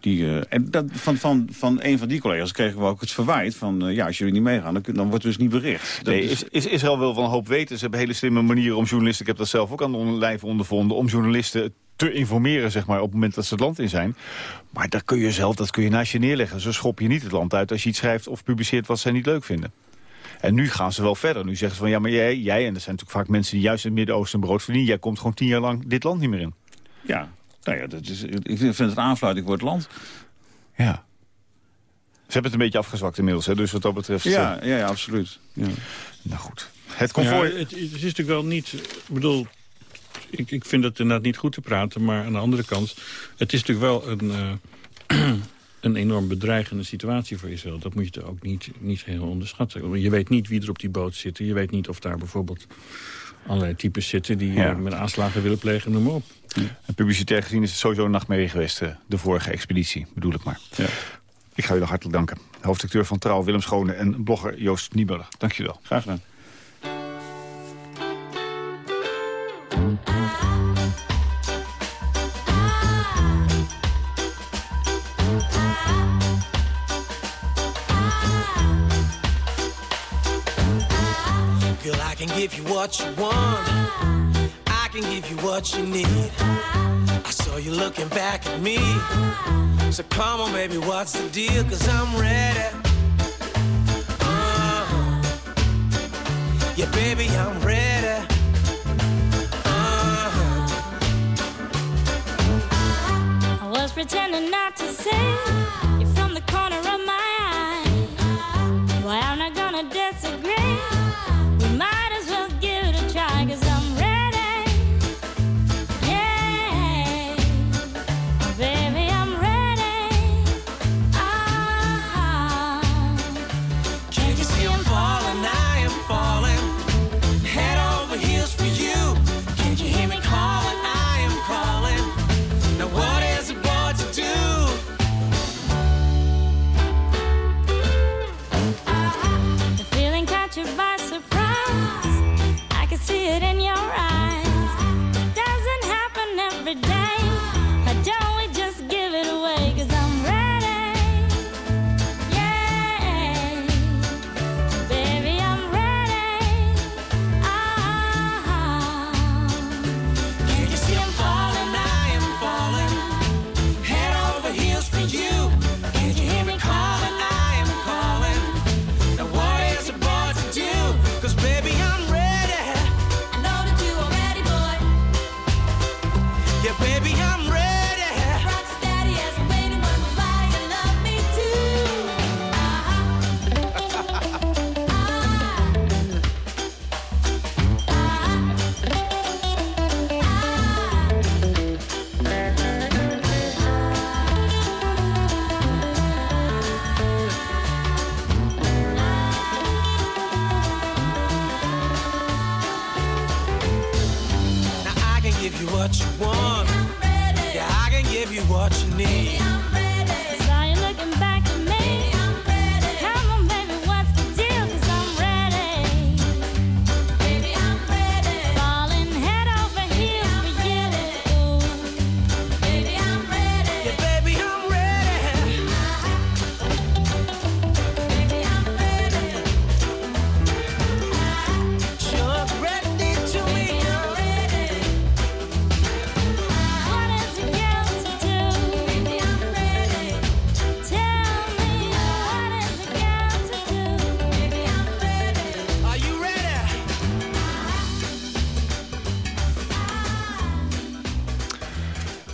Die, uh, en dat, van, van, van een van die collega's kregen we ook het verwijt van... Uh, ja, als jullie niet meegaan, dan, dan wordt dus niet bericht. Dat nee, is, is Israël wil van een hoop weten. Ze hebben hele slimme manieren om journalisten... ik heb dat zelf ook aan de lijf ondervonden... om journalisten te informeren zeg maar, op het moment dat ze het land in zijn. Maar dat kun je zelf, dat kun je naast je neerleggen. Zo schop je niet het land uit als je iets schrijft of publiceert wat zij niet leuk vinden. En nu gaan ze wel verder. Nu zeggen ze van, ja, maar jij, jij en er zijn natuurlijk vaak mensen die juist in het Midden-Oosten brood verdienen. Jij komt gewoon tien jaar lang dit land niet meer in. Ja, nou ja, dat is, ik vind het aanfluiting voor het land. Ja. Ze hebben het een beetje afgezwakt inmiddels, hè? dus wat dat betreft... Ja, eh, ja, ja absoluut. Ja. Nou goed. Het comfort... Ja, het, het, is natuurlijk wel niet... Ik bedoel, ik, ik vind het inderdaad niet goed te praten... maar aan de andere kant, het is natuurlijk wel een... Uh, een enorm bedreigende situatie voor Israël. Dat moet je ook niet, niet heel onderschatten. Je weet niet wie er op die boot zitten. Je weet niet of daar bijvoorbeeld allerlei types zitten... die ja. Eh, met aanslagen willen plegen, noem maar op. En publicitair gezien is het sowieso een nachtmerrie geweest... Eh, de vorige expeditie, bedoel ik maar. Ja. Ik ga jullie hartelijk danken. Hoofdacteur van Trouw, Willem Schone en blogger Joost Niebuller. Dank je wel. Graag gedaan. Can give you what you want. I can give you what you need. I saw you looking back at me. So come on, baby, what's the deal? Cause I'm ready. Uh-huh. Yeah, baby, I'm ready. Uh-huh. I was pretending not to see you from the corner of my eye. Well, I'm not gonna disagree. We might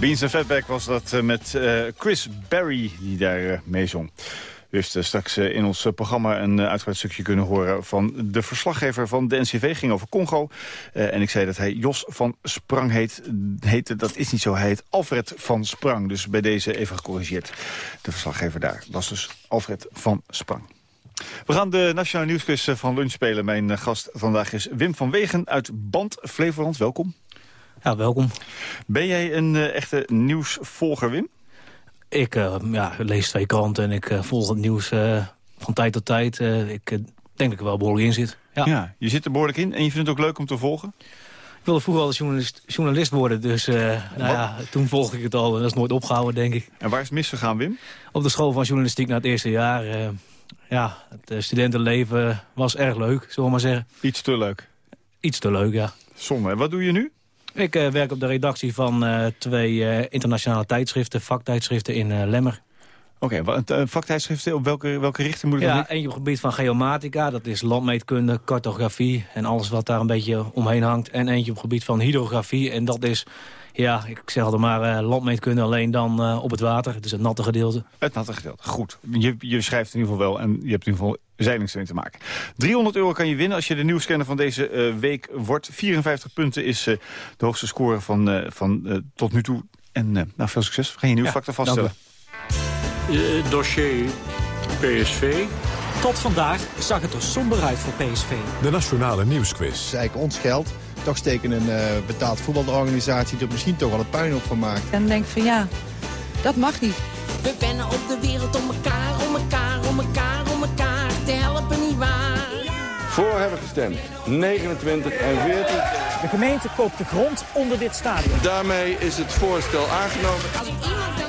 Beans en Fatback was dat eh, met eh, Chris Berry die daar eh, mee zong. U straks in ons programma een uitgebreid stukje kunnen horen... van de verslaggever van de NCV, ging over Congo. En ik zei dat hij Jos van Sprang heet, heette. Dat is niet zo, hij heet Alfred van Sprang. Dus bij deze even gecorrigeerd. De verslaggever daar was dus Alfred van Sprang. We gaan de Nationale Nieuwsquiz van lunch spelen. Mijn gast vandaag is Wim van Wegen uit Band Flevoland. Welkom. Ja, welkom. Ben jij een uh, echte nieuwsvolger, Wim? Ik uh, ja, lees twee kranten en ik uh, volg het nieuws van tijd tot tijd. ik denk dat ik er wel behoorlijk in zit. Ja. ja. je zit er behoorlijk in en je vindt het ook leuk om te volgen? Ik wilde vroeger al journalist, journalist worden, dus nou ja, toen volgde ik het al. En dat is nooit opgehouden, denk ik. En waar is het misgegaan, Wim? Op de school van journalistiek na het eerste jaar. ja, het studentenleven was erg leuk, zullen we maar zeggen. Iets te leuk? Iets te leuk, ja. Zonde. En wat doe je nu? Ik uh, werk op de redactie van uh, twee uh, internationale tijdschriften, vaktijdschriften in Lemmer. Oké, okay, vaktijdschriften, op welke, welke richting moet ik Ja, eentje op het gebied van geomatica, dat is landmeetkunde, cartografie en alles wat daar een beetje omheen hangt. En eentje op het gebied van hydrografie en dat is, ja, ik zeg altijd maar landmeetkunde alleen dan op het water. Dus het natte gedeelte. Het natte gedeelte, goed. Je, je schrijft in ieder geval wel en je hebt in ieder geval zeilingstraining te maken. 300 euro kan je winnen als je de nieuwscanner van deze uh, week wordt. 54 punten is uh, de hoogste score van, uh, van tot nu toe. En nou, veel succes. We gaan je nieuwsfactor ja, vaststellen. dossier PSV. Tot vandaag zag het er somber uit voor PSV. De Nationale Nieuwsquiz. Het is eigenlijk ons geld. Toch steken een betaald voetbalorganisatie er misschien toch wel een puin op van maakt. Dan denk ik van ja, dat mag niet. We wennen op de wereld om elkaar, om elkaar, om elkaar, om elkaar te helpen, nietwaar? Voor hebben gestemd. 29 en 40. De gemeente koopt de grond onder dit stadion. Daarmee is het voorstel aangenomen. Als iemand.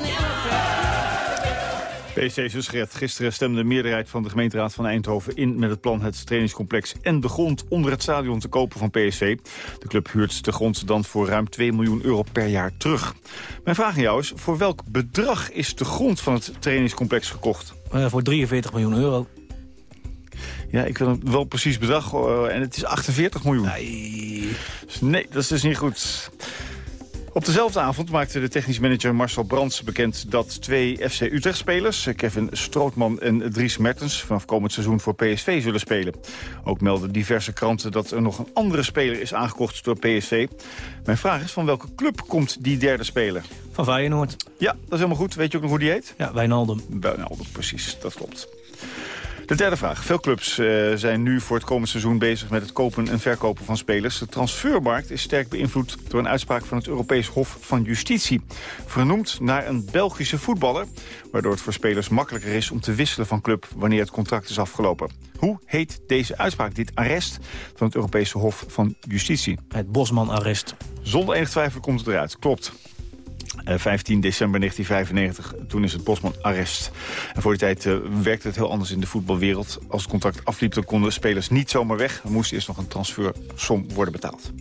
PSC Zusgered. Gisteren stemde de meerderheid van de gemeenteraad van Eindhoven in met het plan het trainingscomplex en de grond onder het stadion te kopen van PSV. De club huurt de grond dan voor ruim 2 miljoen euro per jaar terug. Mijn vraag aan jou is, voor welk bedrag is de grond van het trainingscomplex gekocht? Uh, voor 43 miljoen euro. Ja, ik wil een wel precies bedrag uh, en het is 48 miljoen. Nee. Dus nee, dat is dus niet goed. Op dezelfde avond maakte de technisch manager Marcel Brands bekend dat twee FC Utrecht-spelers, Kevin Strootman en Dries Mertens, vanaf komend seizoen voor PSV zullen spelen. Ook melden diverse kranten dat er nog een andere speler is aangekocht door PSV. Mijn vraag is, van welke club komt die derde speler? Van Feyenoord. Ja, dat is helemaal goed. Weet je ook nog hoe die heet? Ja, Wijnaldum. Wijnaldum, precies. Dat klopt. De derde vraag. Veel clubs uh, zijn nu voor het komend seizoen bezig met het kopen en verkopen van spelers. De transfermarkt is sterk beïnvloed door een uitspraak van het Europees Hof van Justitie. Vernoemd naar een Belgische voetballer, waardoor het voor spelers makkelijker is om te wisselen van club wanneer het contract is afgelopen. Hoe heet deze uitspraak, dit arrest van het Europese Hof van Justitie? Het Bosman-arrest. Zonder enig twijfel komt het eruit, klopt. 15 december 1995, toen is het Bosman-arrest. En voor die tijd uh, werkte het heel anders in de voetbalwereld. Als het contract afliep, dan konden spelers niet zomaar weg. Er moest eerst nog een transfersom worden betaald.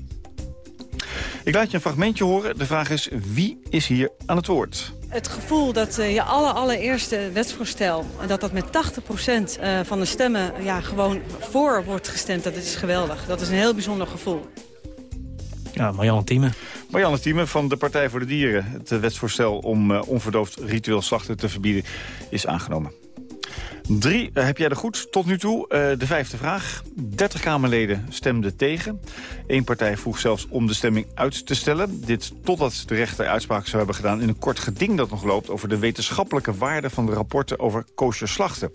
Ik laat je een fragmentje horen. De vraag is, wie is hier aan het woord? Het gevoel dat uh, je alle allereerste wetsvoorstel... dat dat met 80% uh, van de stemmen ja, gewoon voor wordt gestemd... dat is geweldig. Dat is een heel bijzonder gevoel. Ja, Marianne Thieme. Marianne Thieme van de Partij voor de Dieren. Het wetsvoorstel om uh, onverdoofd ritueel slachten te verbieden is aangenomen. Drie, uh, heb jij er goed tot nu toe. Uh, de vijfde vraag. 30 Kamerleden stemden tegen. Eén partij vroeg zelfs om de stemming uit te stellen. Dit totdat de rechter uitspraak zou hebben gedaan in een kort geding dat nog loopt... over de wetenschappelijke waarde van de rapporten over kosher slachten.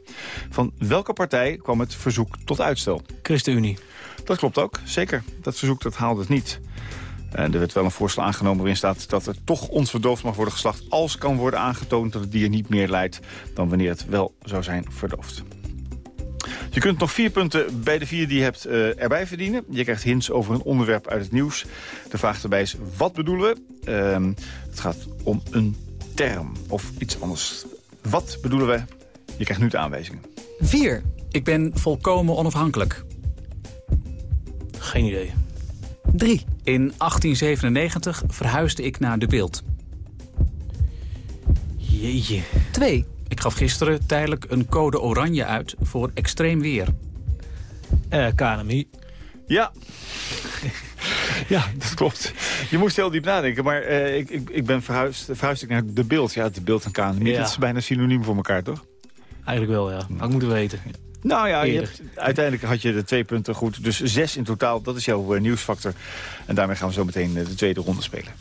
Van welke partij kwam het verzoek tot uitstel? ChristenUnie. Dat klopt ook, zeker. Dat verzoek dat haalde het niet. En er werd wel een voorstel aangenomen waarin staat dat er toch onverdoofd mag worden geslacht... als kan worden aangetoond dat het dier niet meer lijdt dan wanneer het wel zou zijn verdoofd. Je kunt nog vier punten bij de vier die je hebt uh, erbij verdienen. Je krijgt hints over een onderwerp uit het nieuws. De vraag erbij is, wat bedoelen we? Uh, het gaat om een term of iets anders. Wat bedoelen we? Je krijgt nu de aanwijzingen. 4. Ik ben volkomen onafhankelijk. Geen idee. 3. In 1897 verhuisde ik naar De Beeld. Jeetje. 2. Ik gaf gisteren tijdelijk een code oranje uit voor extreem weer. Uh, KNMI. Ja. Ja, dat klopt. Je moest heel diep nadenken, maar uh, ik, ik, ik ben verhuisd, verhuisd ik naar de beeld. Ja, de beeld en KNMI, ja. dat is bijna synoniem voor elkaar, toch? Eigenlijk wel, ja. Had ik moeten weten. Nou ja, je hebt, uiteindelijk had je de twee punten goed. Dus zes in totaal, dat is jouw uh, nieuwsfactor. En daarmee gaan we zo meteen uh, de tweede ronde spelen.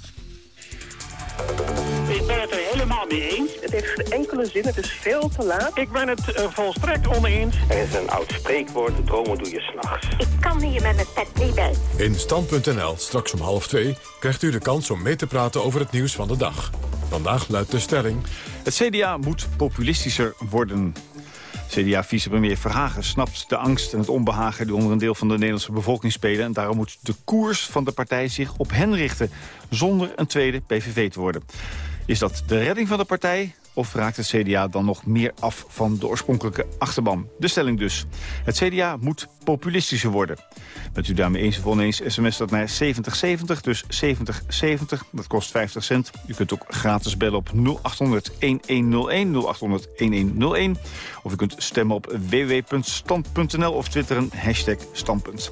Ik ben het er helemaal mee eens. Het heeft geen enkele zin, het is veel te laat. Ik ben het uh, volstrekt oneens. Er is een oud spreekwoord, dromen doe je s'nachts. Ik kan hier met mijn pet niet bij. In Stand.nl, straks om half twee, krijgt u de kans om mee te praten over het nieuws van de dag. Vandaag luidt de stelling... Het CDA moet populistischer worden. CDA-vicepremier Verhagen snapt de angst en het onbehagen... die onder een deel van de Nederlandse bevolking spelen... en daarom moet de koers van de partij zich op hen richten... zonder een tweede PVV te worden. Is dat de redding van de partij? Of raakt het CDA dan nog meer af van de oorspronkelijke achterban? De stelling dus. Het CDA moet populistischer worden. Bent u daarmee eens of oneens, sms dat naar 7070, dus 7070. Dat kost 50 cent. U kunt ook gratis bellen op 0800-1101, 0800-1101. Of u kunt stemmen op www.stand.nl of twitteren hashtag standpunt.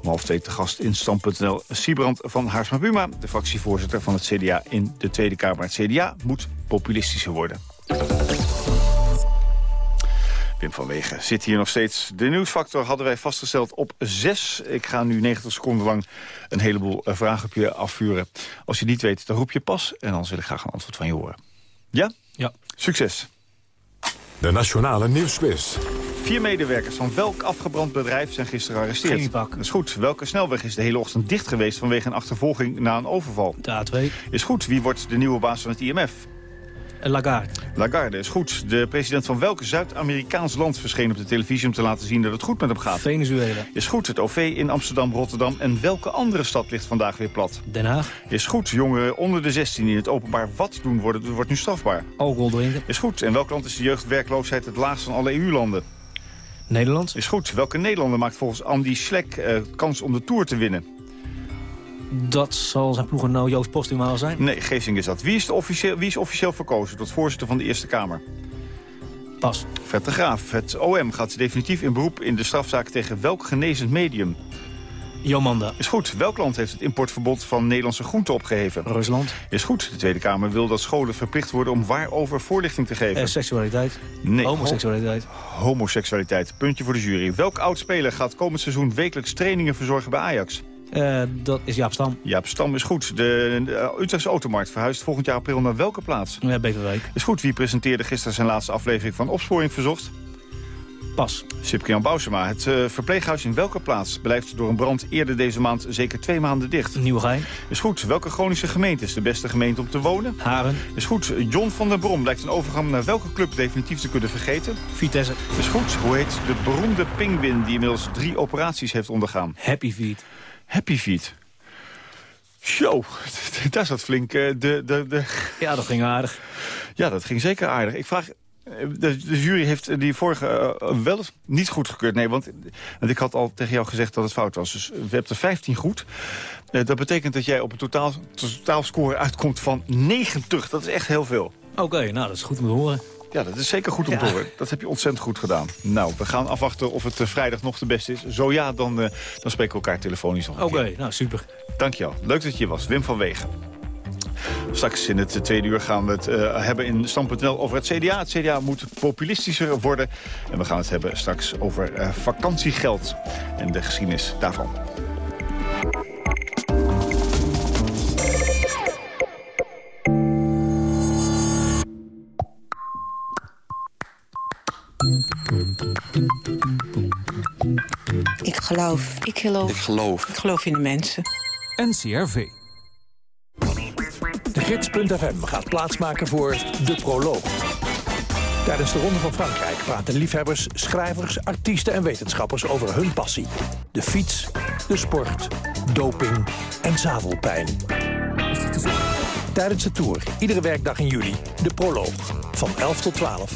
Om half twee te gast in stand.nl Siebrand van Haarsma Buma... de fractievoorzitter van het CDA in de Tweede Kamer. Het CDA moet populistischer worden. Wim van Wegen zit hier nog steeds. De nieuwsfactor hadden wij vastgesteld op 6. Ik ga nu 90 seconden lang een heleboel eh, vragen op je afvuren. Als je niet weet, dan roep je pas. En dan wil ik graag een antwoord van je horen. Ja? Ja. Succes. De Nationale Nieuwsquiz. Vier medewerkers van welk afgebrand bedrijf zijn gisteren gearresteerd? Chemiepak. Dat is goed. Welke snelweg is de hele ochtend dicht geweest vanwege een achtervolging na een overval? De A2. Is goed. Wie wordt de nieuwe baas van het IMF? Lagarde. Lagarde is goed. De president van welk Zuid-Amerikaans land verscheen op de televisie... om te laten zien dat het goed met hem gaat? Venezuela. Is goed. Het OV in Amsterdam, Rotterdam. En welke andere stad ligt vandaag weer plat? Den Haag. Is goed. Jongeren onder de 16 in het openbaar wat doen worden, wordt nu strafbaar. Alcohol drinken. Is goed. En welk land is de jeugdwerkloosheid het laagst van alle EU-landen? Nederland. Is goed. Welke Nederlander maakt volgens Andy Schlek uh, kans om de Tour te winnen? Dat zal zijn ploegen nou Joost Postuma zijn? Nee, Geesing is dat. Wie is, officieel, wie is officieel verkozen tot voorzitter van de Eerste Kamer? Pas. Fred de Graaf. Het OM gaat definitief in beroep in de strafzaak tegen welk genezend medium? Jomanda. Is goed. Welk land heeft het importverbod van Nederlandse groenten opgeheven? Rusland. Is goed. De Tweede Kamer wil dat scholen verplicht worden om waarover voorlichting te geven. Eh, seksualiteit. Nee. Homoseksualiteit. Ho homoseksualiteit. Puntje voor de jury. Welk oud-speler gaat komend seizoen wekelijks trainingen verzorgen bij Ajax? Uh, dat is Jaap Stam. Jaap Stam is goed. De, de Utrechtse Automarkt verhuist volgend jaar april naar welke plaats? Ja, Beverwijk. Is goed. Wie presenteerde gisteren zijn laatste aflevering van Opsporing Verzocht? Pas. Sipke-Jan Bousema. Het uh, verpleeghuis in welke plaats blijft door een brand eerder deze maand zeker twee maanden dicht? Nieuwegein. Is goed. Welke Groningse gemeente is de beste gemeente om te wonen? Haren. Is goed. John van der Brom lijkt een overgang naar welke club definitief te kunnen vergeten? Vitesse. Is goed. Hoe heet de beroemde pinguïn die inmiddels drie operaties heeft ondergaan? Happy Feet. Happy Feet. Show, daar zat flink uh, de, de, de... Ja, dat ging aardig. Ja, dat ging zeker aardig. Ik vraag, de, de, jury heeft die vorige uh, wel niet goed gekeurd. Nee, want, want, ik had al tegen jou gezegd dat het fout was. Dus we hebben er 15 goed. Uh, dat betekent dat jij op een totaal, totaalscore uitkomt van 90. Dat is echt heel veel. Oké, okay, nou dat is goed om te horen. Ja, dat is zeker goed om te horen. Dat heb je ontzettend goed gedaan. Nou, we gaan afwachten of het uh, vrijdag nog de beste is. Zo ja, dan, uh, dan spreken we elkaar telefonisch nog Oké, okay, nou super. Dankjewel. Leuk dat je hier was. Wim van Wegen. Straks in het tweede uur gaan we het uh, hebben in Stand.nl over het CDA. Het CDA moet populistischer worden. En we gaan het hebben straks over uh, vakantiegeld en de geschiedenis daarvan. Geloof. Ik geloof. Ik geloof. Ik geloof in de mensen. NCRV. De Gids.fm gaat plaatsmaken voor De Proloog. Tijdens de Ronde van Frankrijk praten liefhebbers, schrijvers, artiesten en wetenschappers over hun passie. De fiets, de sport, doping en zadelpijn. Tijdens de Tour, iedere werkdag in juli, De Proloog. Van 11 tot 12.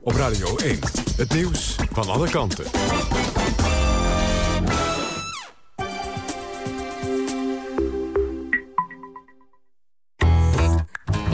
Op Radio 1, het nieuws van alle kanten.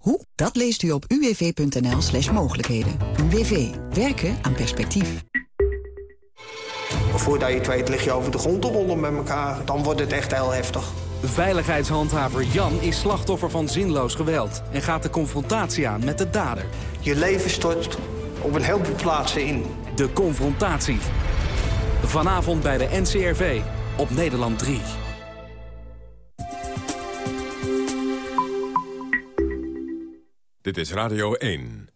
Hoe? Dat leest u op uwv.nl slash mogelijkheden. UWV. Werken aan perspectief. Voordat je het weet lig je over de grond te rollen met elkaar. Dan wordt het echt heel heftig. Veiligheidshandhaver Jan is slachtoffer van zinloos geweld... en gaat de confrontatie aan met de dader. Je leven stort op een heleboel plaatsen in. De confrontatie. Vanavond bij de NCRV op Nederland 3. Dit is Radio 1.